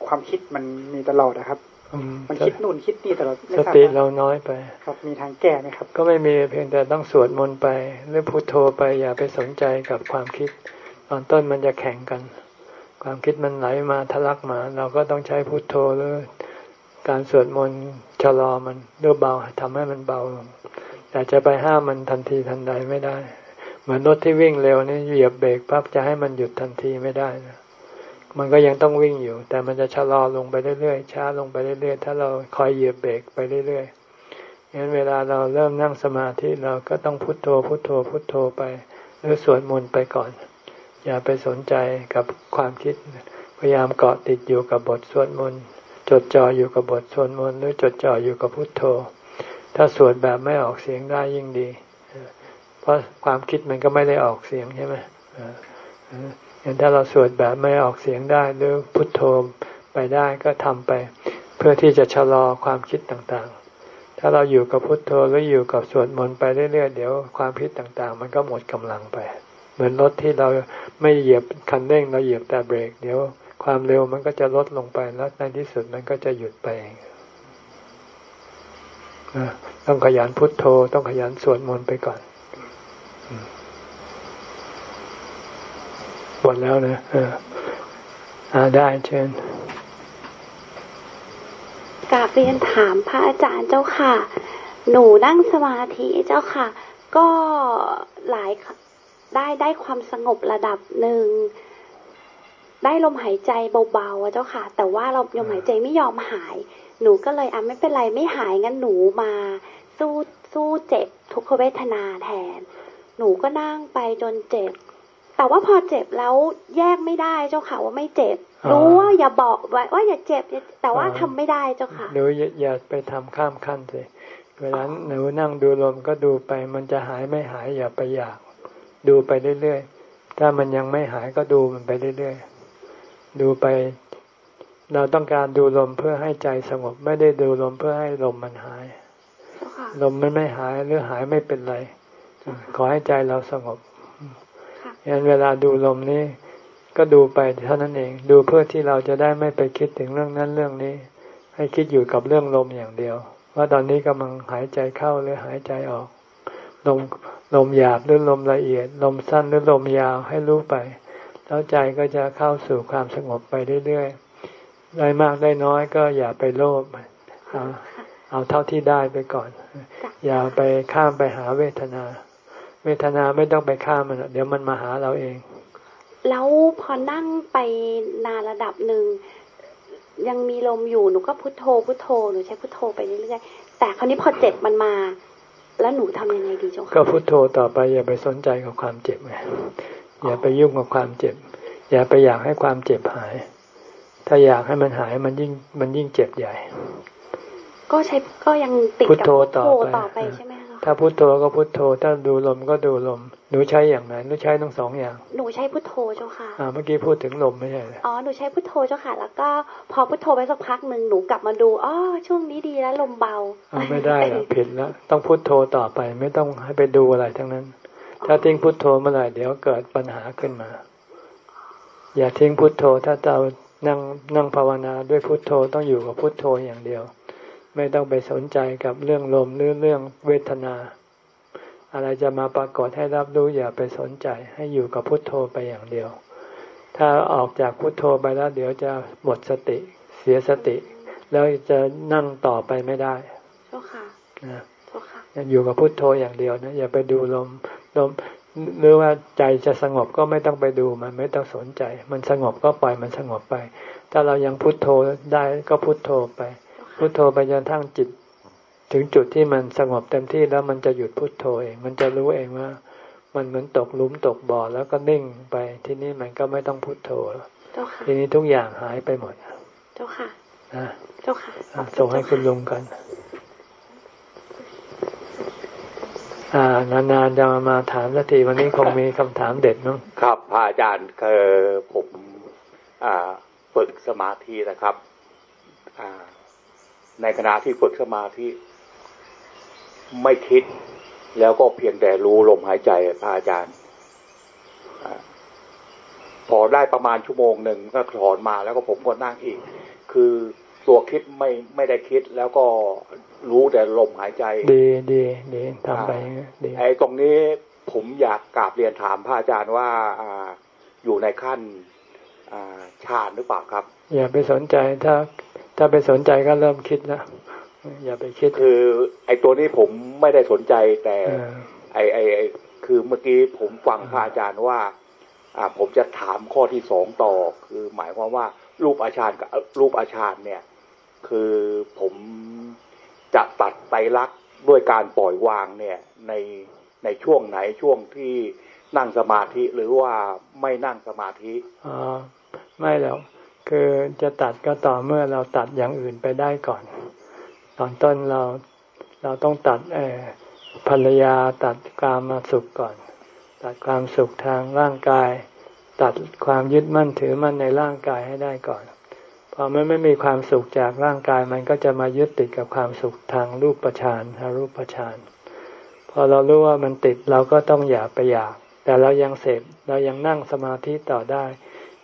ความคิดมันมีตลอดนะครับมันคิดนู่นคิดนี่ตลอดสติเราน้อยไป ครับมีทางแก้ไหมครับ ก็ไม่มีเพียงแต่ต้องสวดมนต์ไปหรือพุโทโธไปอย่าไปสนใจกับความคิด ตอนต้นมันจะแข่งกัน ความคิดมันไหลมาทะลักมา เราก็ต้องใช้พุทโธหรือการสวดมนต์ชะลอมันด้วยเบาทำให้มันเบาลงแต่จะไปห้ามมันทันทีทันใดไม่ได้ เหมือนรถที่วิ่งเร็วนี่เหยียบเบรกปั๊บจะให้มันหยุดทันทีไม่ได้นะมันก็ยังต้องวิ่งอยู่ แต่มันจะชะลอลงไปเรื่อยๆช้าลงไปเรื่อยๆถ้าเราคอยเหยียบเบรกไปเรื่อยๆงั้นเวลาเราเริ่มนั่งสมาธิเราก็ต้องพุโทโธพุโทโธพุโทโธไป หรือสวดมนต์ไปก่อน อย่าไปสนใจกับความคิด พยายามเกาะติดอยู่กับบทสวดมนต์จดจ่ออยู่กับบทสวดมนต์หรือจดจ่ออยู่กับพุทโธ ถ้าสวดแบบไม่ออกเสียงได้ยิ่งดี เพราะความคิดมันก็ไม่ได้ออกเสียงใช่ไหมอย่างถ้าเราสวดแบบไม่ออกเสียงได้หรือพุทโธไปได้ก็ทำไป เพื่อที่จะชะลอความคิดต่างๆ ถ้าเราอยู่กับพุทโธหรืออยู่กับสวดมนต์ไปเรื่อยๆเดี๋ยวความคิดต่างๆ มันก็หมดกำลังไป เหมือนรถที่เราไม่เหยียบคันเร่งเราเหยียบแต่เบรกเดี๋ยวความเร็วมันก็จะลดลงไปแล้วในที่สุดมันก็จะหยุดไปเองต้องขยันพุทโธ ต้องขยันสวดมนต์ไปก่อนหมดแล้วนะอ่าได้เชิญกราบเรียนถามพระอาจารย์เจ้าค่ะ หนูนั่งสมาธิเจ้าค่ะ ก็หลาย ได้ได้ความสงบระดับหนึ่งได้ลมหายใจเบาๆเจ้าค่ะ แต่ว่าเราลมหายใจไม่ยอมหาย หนูก็เลยอะไม่เป็นไรไม่หายงั้นหนูมาสู้สู้เจ็บทุกขเวทนาแทน หนูก็นั่งไปจนเจ็บ แต่ว่าพอเจ็บแล้วแยกไม่ได้เจ้าค่ะว่าไม่เจ็บ รู้ว่าอย่าบอกว่าว่าอย่าเจ็บ แต่ว่าทำไม่ได้เจ้าค่ะหนูอย่าไปทำข้ามขั้นสิเวลาหนูนั่งดูลมก็ดูไปมันจะหายไม่หายอย่าไปอยาก ดูไปเรื่อยๆ ถ้ามันยังไม่หายก็ดูมันไปเรื่อยๆ ดูไป เราต้องการดูลมเพื่อให้ใจสงบ ไม่ได้ดูลมเพื่อให้ลมมันหาย ลมมันไม่หายหรือหายไม่เป็นไร ขอให้ใจเราสงบยันเวลาดูลมนี้ ก็ดูไปเท่านั้นเอง ดูเพื่อที่เราจะได้ไม่ไปคิดถึงเรื่องนั้นเรื่องนี้ใให้คิดอยู่กับเรื่องลมอย่างเดียว ว่าตอนนี้กำลังหายใจเข้าหรือหายใจออกลม ลมหยาบหรือลมละเอียด ลมสั้นหรือลมยาวให้รู้ไป แล้วใจก็จะเข้าสู่ความสงบไปเรื่อยๆได้มากได้น้อยก็อย่าไปโลภเอาเอาเท่าที่ได้ไปก่อน อย่าไปข้ามไปหาเวทนา เวทนาไม่ต้องไปข้ามมันเดี๋ยวมันมาหาเราเอง แล้วพอนั่งไปนานระดับหนึ่งยังมีลมอยู่หนูก็พุทโธพุทโธหนูใช้พุทโธไปเรื่อยๆแต่คราวนี้พอเจ็บมันมา แล้วหนูทำยังไงดีเจ้าค่ะก็พุทโธต่อไปอย่าไปสนใจกับความเจ็บไงอย่าไปยุ่งกับความเจ็บ อย่าไปอยากให้ความเจ็บหาย ถ้าอยากให้มันหายมันยิ่งมันยิ่งเจ็บใหญ่ ก็ใช้ก็ยังติดกับพุทโธต่อไปใช่ไหม ถ้าพุโทโธก็พุโทโธ ถ้าดูลมก็ดูลม หนูใช้อย่างไหนหนูใช้ทั้งสองอย่าง หนูใช้พุโทโธเจ้าค่ะ อ่า เมื่อกี้พูดถึงลมไม่ใช่เหรออ๋อ หนูใช้พุโทโธเจ้าค่ะ แล้วก็พอพุโทโธไปสักพักหนึ่งหนูกลับมาดู อ๋อ ช่วงนี้ดีแล้วลมเบาอ่าไม่ได้แล้วผิดแล้ว ต้องพุโทโธต่อไป ไม่ต้องให้ไปดูอะไรทั้งนั้น ถ้าทิ้งพุโทโธเมื่อไหร่เดี๋ยวเกิดปัญหาขึ้นมา อย่าทิ้งพุโทโธ ถ้าเรานั่งนั่งภาวนาด้วยพุโทโธต้องอยู่กับพุโทโธอย่างเดียว ไม่ต้องไปสนใจกับเรื่องลมหรือเรื่องเวทนา อะไรจะมาปรากฏให้รับรู้อย่าไปสนใจ ให้อยู่กับพุทโธไปอย่างเดียว ถ้าออกจากพุทโธไปแล้วเดี๋ยวจะหมดสติ เสียสติ แล้วจะนั่งต่อไปไม่ได้เจ้าค่ะนะเจ้าค่ะอยู่กับพุทโธอย่างเดียวนะอย่าไปดูลมลมหรือว่าใจจะสงบก็ไม่ต้องไปดูมันไม่ต้องสนใจ มันสงบก็ปล่อยมันสงบไป ถ้าเรายังพุทโธได้ก็พุทโธไป พุทโธไปจนทั้งจิต ถึงจุดที่มันสงบเต็มที่แล้วมันจะหยุดพุดโทโธเอง มันจะรู้เองว่า มันเหมือนตกหลุมตกบ่อแล้วก็นิ่งไปที่นี่มันก็ไม่ต้องพุโทโธทีนี้ทุกอย่างหายไปหมด เจ้าค่ะนะเจ้าค่ะส่งให้คุณลุงกันอ่านานๆจะมามาถามสักทีวันนี้คงมีคำถามเด็ดมั้งครับพระอาจารย์คือผม อ่า ฝึกสมาธินะครับ อ่า ในขณะที่ฝึกสมาธิไม่คิดแล้วก็เพียงแต่รู้ลมหายใจพระอาจารย์พอได้ประมาณชั่วโมงหนึ่งก็ถอนมาแล้วก็ผมก็นั่งอีก คือตัวคิดไม่ไม่ได้คิดแล้วก็รู้แต่ลมหายใจ ดีดีดีทำไปดีไอ้ตรงนี้ผมอยากกราบเรียนถามพระอาจารย์ว่าอ่าอยู่ในขั้นอ่าฌานหรือเปล่าครับ อย่าไปสนใจถ้า ถ้าไปสนใจก็เริ่มคิดแล้วอย่าไปคิดคือ ไอ้ตัวนี้ผมไม่ได้สนใจแต่ ไอ้ไอ้ไอ้คือเมื่อกี้ผมฟังพระอาจารย์ว่า อ่า ผมจะถามข้อที่สองต่อ คือหมายความว่า รูปอาชากับรูปอาชาเนี่ย คือผมจะตัดไตรักด้วยการปล่อยวางเนี่ย ในในช่วงไหนช่วงที่นั่งสมาธิหรือว่าไม่นั่งสมาธิอ๋อไม่แล้ว คือจะตัดก็ต่อเมื่อเราตัดอย่างอื่นไปได้ก่อน ตอนต้นเราเราต้องตัดภรรยาตัดกามมาสุขก่อน ตัดความสุขทางร่างกาย ตัดความยึดมั่นถือมั่นในร่างกายให้ได้ก่อนพอมันไม่มีความสุขจากร่างกายมันก็จะมายึดติดกับความสุขทางรูปประชานรูปประชานพอเรารู้ว่ามันติดเราก็ต้องอย่าไปอยาก แต่เรายังเสพเรายังนั่งสมาธิต่อได้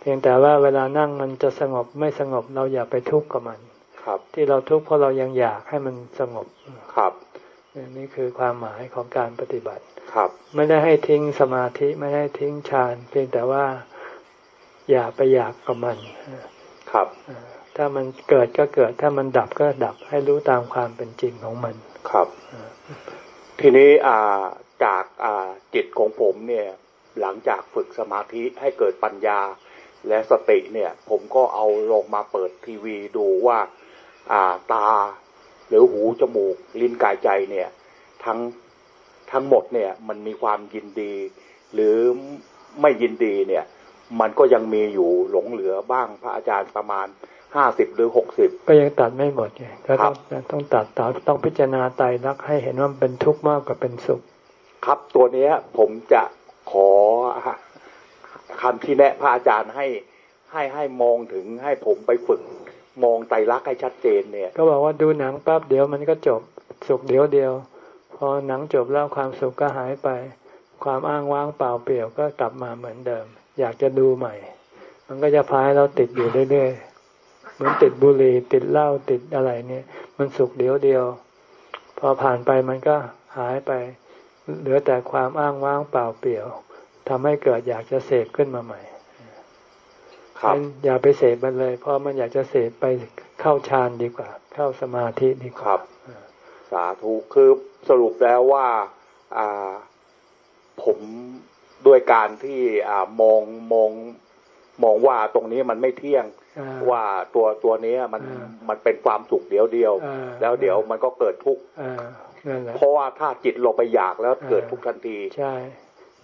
พียงแต่ว่าเวลานั่งมันจะสงบไม่สงบเราอย่าไปทุกข์กับมัน ครับ ที่เราทุกข์เพราะเรายังอยากให้มันสงบครับนี่คือความหมายของการปฏิบัติครับ ไม่ได้ให้ทิ้งสมาธิไม่ได้ทิ้งฌานเพียงแต่ว่าอย่าไปอยากกับมันครับถ้ามันเกิดก็เกิด ถ้ามันดับก็ดับให้รู้ตามความเป็นจริงของมันครับทีนี้อ่าจากอ่าจิตของผมเนี่ย หลังจากฝึกสมาธิให้เกิดปัญญา และสติเนี่ย ผมก็เอาลงมาเปิดทีวีดูว่า อ่าตา หรือหูจมูก ลิ้นกายใจเนี่ย ทั้งทั้งหมดเนี่ย มันมีความยินดี หรือไม่ยินดีเนี่ย มันก็ยังมีอยู่หลงเหลือบ้างพระอาจารย์ประมาณห้าสิบหรือหกสิบก็ยังตัดไม่หมดไงก็ต้องต้องตัดต่อต้องพิจารณาไตรลักษณ์ให้เห็นว่าเป็นทุกข์มากกว่าเป็นสุข ครับตัวเนี้ย ผมจะขอ คำที่แนะพระอาจารย์ให้ให้ให้มองถึงให้ผมไปฝึก มองไตรลักษณ์ให้ชัดเจนเนี่ย ก็บอกว่าดูหนังแป๊บเดียวมันก็จบสุขเดียวเดียว พอหนังจบแล้วความสุขก็หายไป ความอ้างว้างเปล่าเปลี่ยวก็กลับมาเหมือนเดิม อยากจะดูใหม่ มันก็จะพายเราติดอยู่เรื่อยเหมือนติดบุหรี่ติดเหล้าติดอะไรเนี่ย มันสุขเดียวเดียว พอผ่านไปมันก็หายไป เหลือแต่ความอ้างว้างเปล่าเปลี่ยว ทำให้เกิดอยากจะเสพขึ้นมาใหม่ครับอย่าไปเสพมันเลย เพราะมันอยากจะเสพไปเข้าฌานดีกว่า เข้าสมาธิดีกว่าครับสาธุคือสรุปแล้วว่าอ่าผมด้วยการที่อ่ามองมองมองว่าตรงนี้มันไม่เที่ยงว่าตัวตัวนี้มันมันเป็นความสุขเดียวเดียว แล้วเดี๋ยวมันก็เกิดทุกข์เพราะว่าถ้าจิตลงไปอยากแล้วเกิดทุกข์ทันทีใช่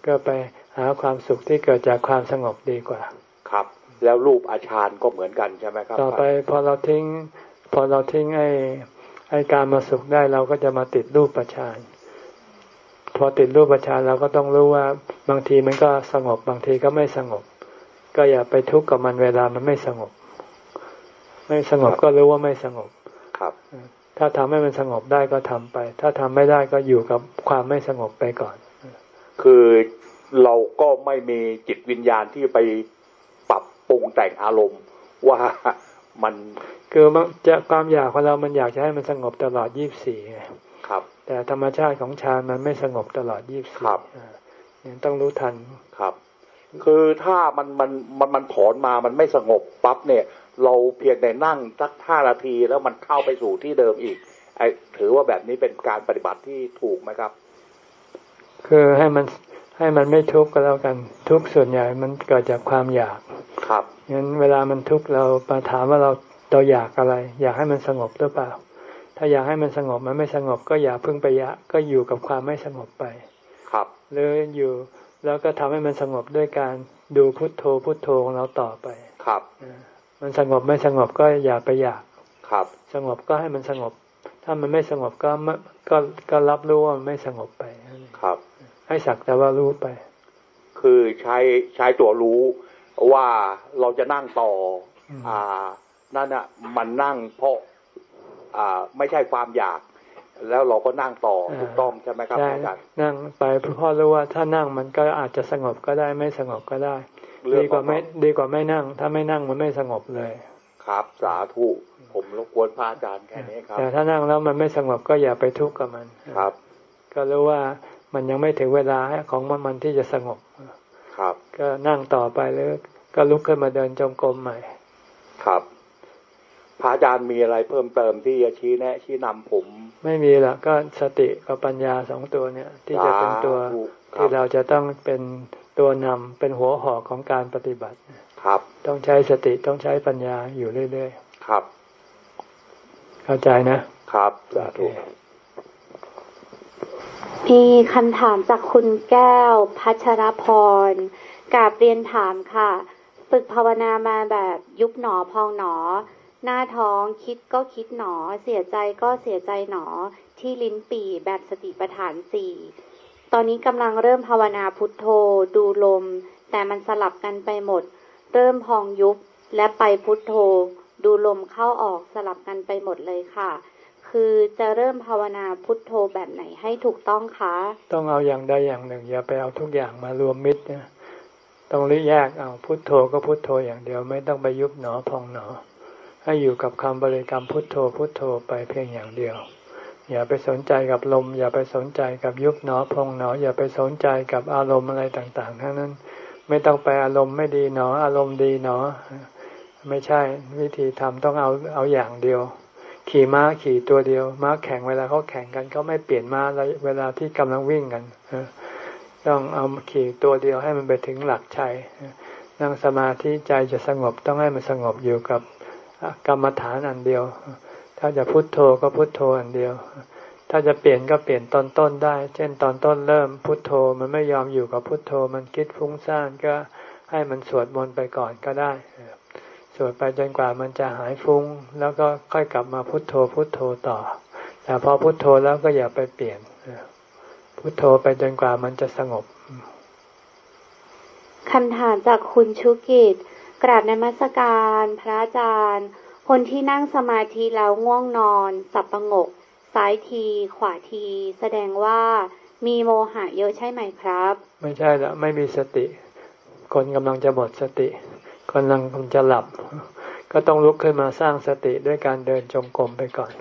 ก็ไป หาความสุขที่เกิดจากความสงบดีกว่า ครับ แล้วรูปอาชานก็เหมือนกันใช่ไหมครับ ต่อไปพอเราทิ้ง พอเราทิ้งไอ้ไอ้การมาสุขได้เราก็จะมาติดรูปประชานพอติดรูปประชานเราก็ต้องรู้ว่าบางทีมันก็สงบบางทีก็ไม่สงบ ก็อย่าไปทุกข์กับมันเวลามันไม่สงบ ไม่สงบก็รู้ว่าไม่สงบครับถ้าทำให้มันสงบได้ก็ทำไป ถ้าทำไม่ได้ก็อยู่กับความไม่สงบไปก่อน คือ เราก็ไม่มีจิตวิญญาณที่ไปปรับปรุงแต่งอารมณ์ ว่ามันคือมันจะความอยากของเรามันอยากจะให้มันสงบตลอดยี่บสี่ไงครับ แต่ธรรมชาติของฌานมันไม่สงบตลอดยี่บสี่ยังต้องรู้ทันครับ คือถ้ามันมันมันมันถอนมามันไม่สงบปั๊บเนี่ย เราเพียงแต่นั่งสักห้านาทีแล้วมันเข้าไปสู่ที่เดิมอีกไอ้ถือว่าแบบนี้เป็นการปฏิบัติที่ถูกไหมครับ คือให้มัน ให้มันไม่ทุกข์ก็แล้วกัน ทุกข์ส่วนใหญ่มันเกิดจากความอยากครับงั้นเวลามันทุกข์เรามาถามว่าเราเราอยากอะไร อยากให้มันสงบหรือเปล่า ถ้าอยากให้มันสงบมันไม่สงบ ก็อย่าพึ่งไปยะก็อยู่กับความไม่สงบไป ครับหรืออยู่แล้วก็ทำให้มันสงบด้วยการดูพุทโธพุทโธของเราต่อไป ครับ มันสงบไม่สงบก็อย่าไปอยาก ครับ สงบก็ให้มันสงบ ถ้ามันไม่สงบก็ก็ก็รับรู้ว่ามันไม่สงบไปครับ ให้สักแต่ว่ารู้ไป คือใช้ใช้ตัวรู้ว่าเราจะนั่งต่อ อ่า นั่นอะ มันนั่งเพราะ อ่า ไม่ใช่ความอยาก แล้วเราก็นั่งต่อถูกต้องใช่ไหมครับอาจารย์นั่งไปเพราะรู้ว่าถ้านั่งมันก็อาจจะสงบก็ได้ไม่สงบก็ได้ดีกว่าไม่ดีกว่าไม่นั่ง ถ้าไม่นั่งมันไม่สงบเลยครับสาธุผมรบกวนพระอาจารย์แค่นี้ครับแต่ถ้านั่งแล้วมันไม่สงบก็อย่าไปทุกข์กับมันครับ ก็รู้ว่า มันยังไม่ถึงเวลาของมันมันที่จะสงบครับ ก็นั่งต่อไปแล้วก็ลุกขึ้นมาเดินจงกรมใหม่ ครับพระอาจารย์มีอะไรเพิ่มเติมที่จะชี้แนะชี้นำผม ไม่มีละก็สติกับปัญญาสองตัวเนี่ย ที่จะเป็นตัวที่เราจะต้องเป็นตัวนำเป็นหัวหอกของการปฏิบัติครับ ต้องใช้สติต้องใช้ปัญญาอยู่เรื่อยๆ ครับ เข้าใจนะครับสาธุ มีคำถามจากคุณแก้ว พัชรพรกาบเรียนถามค่ะ ฝึกภาวนามาแบบยุบหนอพองหนอ หน้าท้องคิดก็คิดหนอ เสียใจก็เสียใจหนอ ที่ลิ้นปี่แบบสติปัฏฐานสี่ตอนนี้กำลังเริ่มภาวนาพุทโธดูลม แต่มันสลับกันไปหมด เริ่มพองยุบและไปพุทโธ ดูลมเข้าออกสลับกันไปหมดเลยค่ะ คือจะเริ่มภาวนาพุทโธแบบไหนให้ถูกต้องคะ ต้องเอาอย่างใดอย่างหนึ่ง อย่าไปเอาทุกอย่างมารวมมิตรนะต้องริแยกเอาพุทโธก็พุทโธอย่างเดียวไม่ต้องไปยุบหนอพองหนอ ให้อยู่กับคำบริกรรมพุทโธพุทโธไปเพียงอย่างเดียว อย่าไปสนใจกับลม อย่าไปสนใจกับยุบหนอพองหนอ อย่าไปสนใจกับอารมณ์อะไรต่างๆทั้งนั้น ไม่ต้องไปอารมณ์ไม่ดีหนอ อารมณ์ดีหนอ ไม่ใช่วิธีทำต้องเอาเอาอย่างเดียว ขี่ม้าขี่ตัวเดียว ม้าแข่งเวลาเขาแข่งกันเขาไม่เปลี่ยนม้าเวลาที่กำลังวิ่งกันต้องเอาขี่ตัวเดียวให้มันไปถึงหลักชัยนั่งสมาธิใจจะสงบต้องให้มันสงบอยู่กับกรรมฐานอันเดียว ถ้าจะพุโทโธก็พุโทโธอันเดียว ถ้าจะเปลี่ยนก็เปลี่ยนตอนต้นได้ เช่นตอนต้นเริ่มพุโทโธมันไม่ยอมอยู่กับพุโทโธ มันคิดฟุ้งซ่านก็ให้มันสวดมนต์ไปก่อนก็ได้ วดไปจนกว่ามันจะหายฟุง้ง แล้วก็ค่อยกลับมาพุโทโธพุโทโธต่อ แต่พอพุโทโธแล้วก็อย่าไปเปลี่ยนพุโทโธไปจนกว่ามันจะสงบคำถามจากคุณชุกิตกราบในมัสการพระอาจารย์ คนที่นั่งสมาธิแล้วง่วงนอน สับประงก ซ้ายที ขวาที แสดงว่ามีโมหะเยอะใช่ไหมครับ ไม่ใช่ละไม่มีสติ คนกำลังจะหมดสติคน กำลังจะหลับ ก็ต้องลุกขึ้นมาสร้างสติด้วยการเดินจงกรมไปก่อน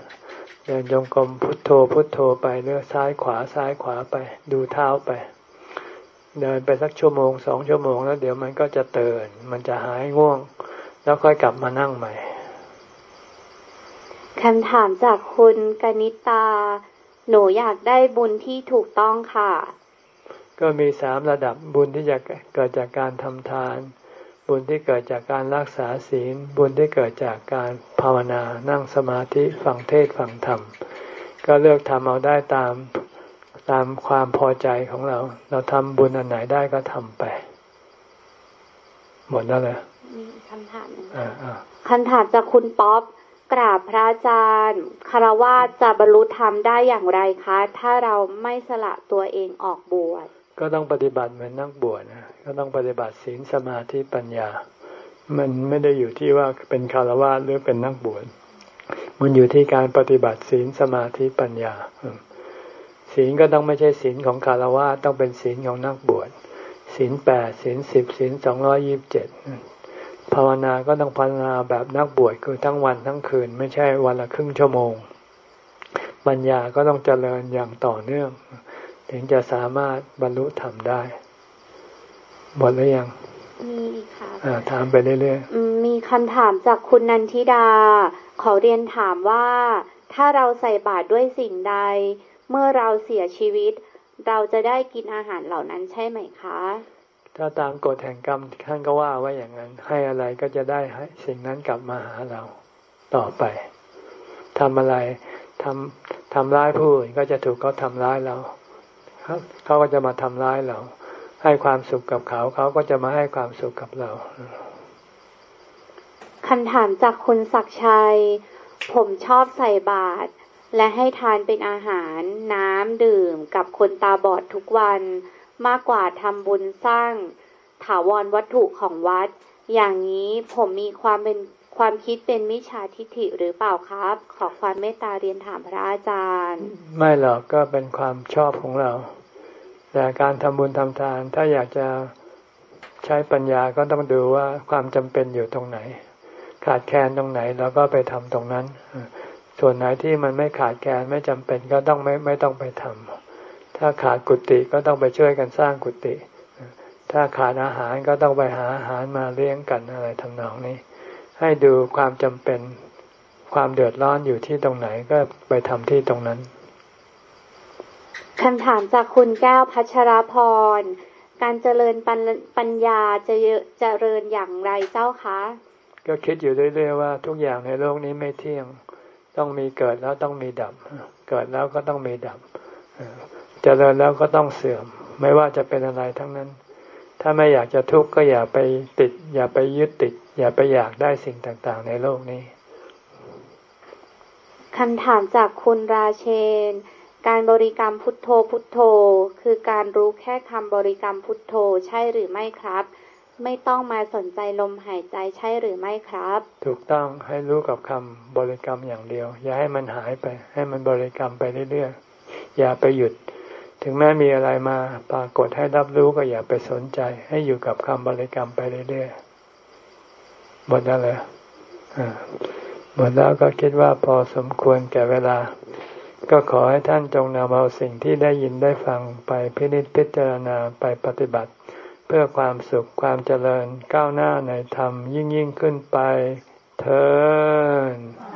เดินจงกรมพุทโธพุทโธไปเนื้อซ้ายขวาซ้ายขวาไป ดูเท้าไป เดินไปสักชั่วโมงสองชั่วโมงแล้วเดี๋ยวมันก็จะเตือนมันจะหายง่วง แล้วค่อยกลับมานั่งใหม่คำถามจากคุณกนิตา หนูอยากได้บุญที่ถูกต้องค่ะ ก็มีสามระดับบุญที่จะเกิดจากการทำทาน บุญที่เกิดจากการรักษาศีล บุญที่เกิดจากการภาวนา นั่งสมาธิ ฟังเทศฟังธรรม ก็เลือกทำเอาได้ตามตามความพอใจของเรา เราทำบุญอันไหนได้ก็ทำไป หมดแล้วเลยมีคำถามคำถามจากคุณป๊อปกราบพระอาจารย์คารวะจะบรรลุธรรมได้อย่างไรคะ ถ้าเราไม่สละตัวเองออกบวช ก็ต้องปฏิบัติเหมือนนักบวชนะก็ต้องปฏิบัติศีลสมาธิปัญญา มันไม่ได้อยู่ที่ว่าเป็นคารวะหรือเป็นนักบวชมันอยู่ที่การปฏิบัติศีลสมาธิปัญญา ศีลก็ต้องไม่ใช่ศีลของคารวะต้องเป็นศีลของนักบวชศีลแปดศีลสิบศีลสองร้อยิบเจ็ดภาวนาก็ต้องภาวนาแบบนักบวชคือทั้งวันทั้งคืน ไม่ใช่วันละครึ่งชั่วโมง ปัญญาก็ต้องเจริญอย่างต่อเนื่อง ถึงจะสามารถบรรลุธรรมได้ หมดหรือยัง มีค่ะถามไปเรื่อยๆ มีคำถามจากคุณนันทิดา ขอเรียนถามว่า ถ้าเราใส่บาตรด้วยสิ่งใด เมื่อเราเสียชีวิต เราจะได้กินอาหารเหล่านั้นใช่ไหมคะ ถ้าตามกฎแห่งกรรมท่านก็ว่าไว้อย่างนั้น ให้อะไรก็จะได้ให้สิ่งนั้นกลับมาหาเราต่อไปทำอะไรทำทำร้ายผู้อื่นก็จะถูกเขาทำร้ายเรา เขาก็จะมาทำร้ายเรา ให้ความสุขกับเขา เขาก็จะมาให้ความสุขกับเราคำถามจากคุณศักชัย ผมชอบใส่บาตรและให้ทานเป็นอาหารน้ำดื่มกับคนตาบอดทุกวัน มากกว่าทำบุญสร้าง ถาวรวัตถุของวัด อย่างนี้ผมมีความเป็น ความคิดเป็นมิจฉาทิฏฐิหรือเปล่าครับ ขอความเมตตาเรียนถามพระอาจารย์ ไม่หรอกก็เป็นความชอบของเรา แต่การทำบุญทำทาน ถ้าอยากจะใช้ปัญญาก็ต้องดูว่าความจำเป็นอยู่ตรงไหน ขาดแคลนตรงไหนเราก็ไปทำตรงนั้น ส่วนไหนที่มันไม่ขาดแคลนไม่จำเป็นก็ต้องไม่ไม่ต้องไปทำถ้าขาดกุฏิก็ต้องไปช่วยกันสร้างกุฏิถ้าขาดอาหารก็ต้องไปหาอาหารมาเลี้ยงกันอะไรทำนองนี้ ให้ดูความจำเป็นความเดือดร้อนอยู่ที่ตรงไหนก็ไปทำที่ตรงนั้นคำถามจากคุณแก้วพัชรพร การเจริญปัญญาจะเจริญอย่างไรเจ้าคะ ก็คิดอยู่เรื่อยๆว่า ทุกอย่างในโลกนี้ไม่เที่ยง ต้องมีเกิดแล้วต้องมีดับ เกิดแล้วก็ต้องมีดับ เจริญแล้วก็ต้องเสื่อม ไม่ว่าจะเป็นอะไรทั้งนั้น ถ้าไม่อยากจะทุกข์ก็อย่าไปติด อย่าไปยึดติด อย่าไปอยากได้สิ่งต่างๆ ในโลกนี้คำถามจากคุณราเชน การบริกรรมพุทโธพุทโธ คือการรู้แค่คำบริกรรมพุทโธใช่หรือไม่ครับ ไม่ต้องมาสนใจลมหายใจใช่หรือไม่ครับ ถูกต้องให้รู้กับคำบริกรรมอย่างเดียว อย่าให้มันหายไป ให้มันบริกรรมไปเรื่อยๆอย่าไปหยุด ถึงแม้มีอะไรมาปรากฏให้รับรู้ก็อย่าไปสนใจ ให้อยู่กับคำบริกรรมไปเรื่อยๆหมดแล้วเลยหมดแล้วก็คิดว่าพอสมควรแก่เวลา ก็ขอให้ท่านจงนำเอาสิ่งที่ได้ยินได้ฟังไปพินิจพิจารณาไปปฏิบัติ เพื่อความสุขความเจริญก้าวหน้าในธรรมยิ่งยิ่งขึ้นไปเธอ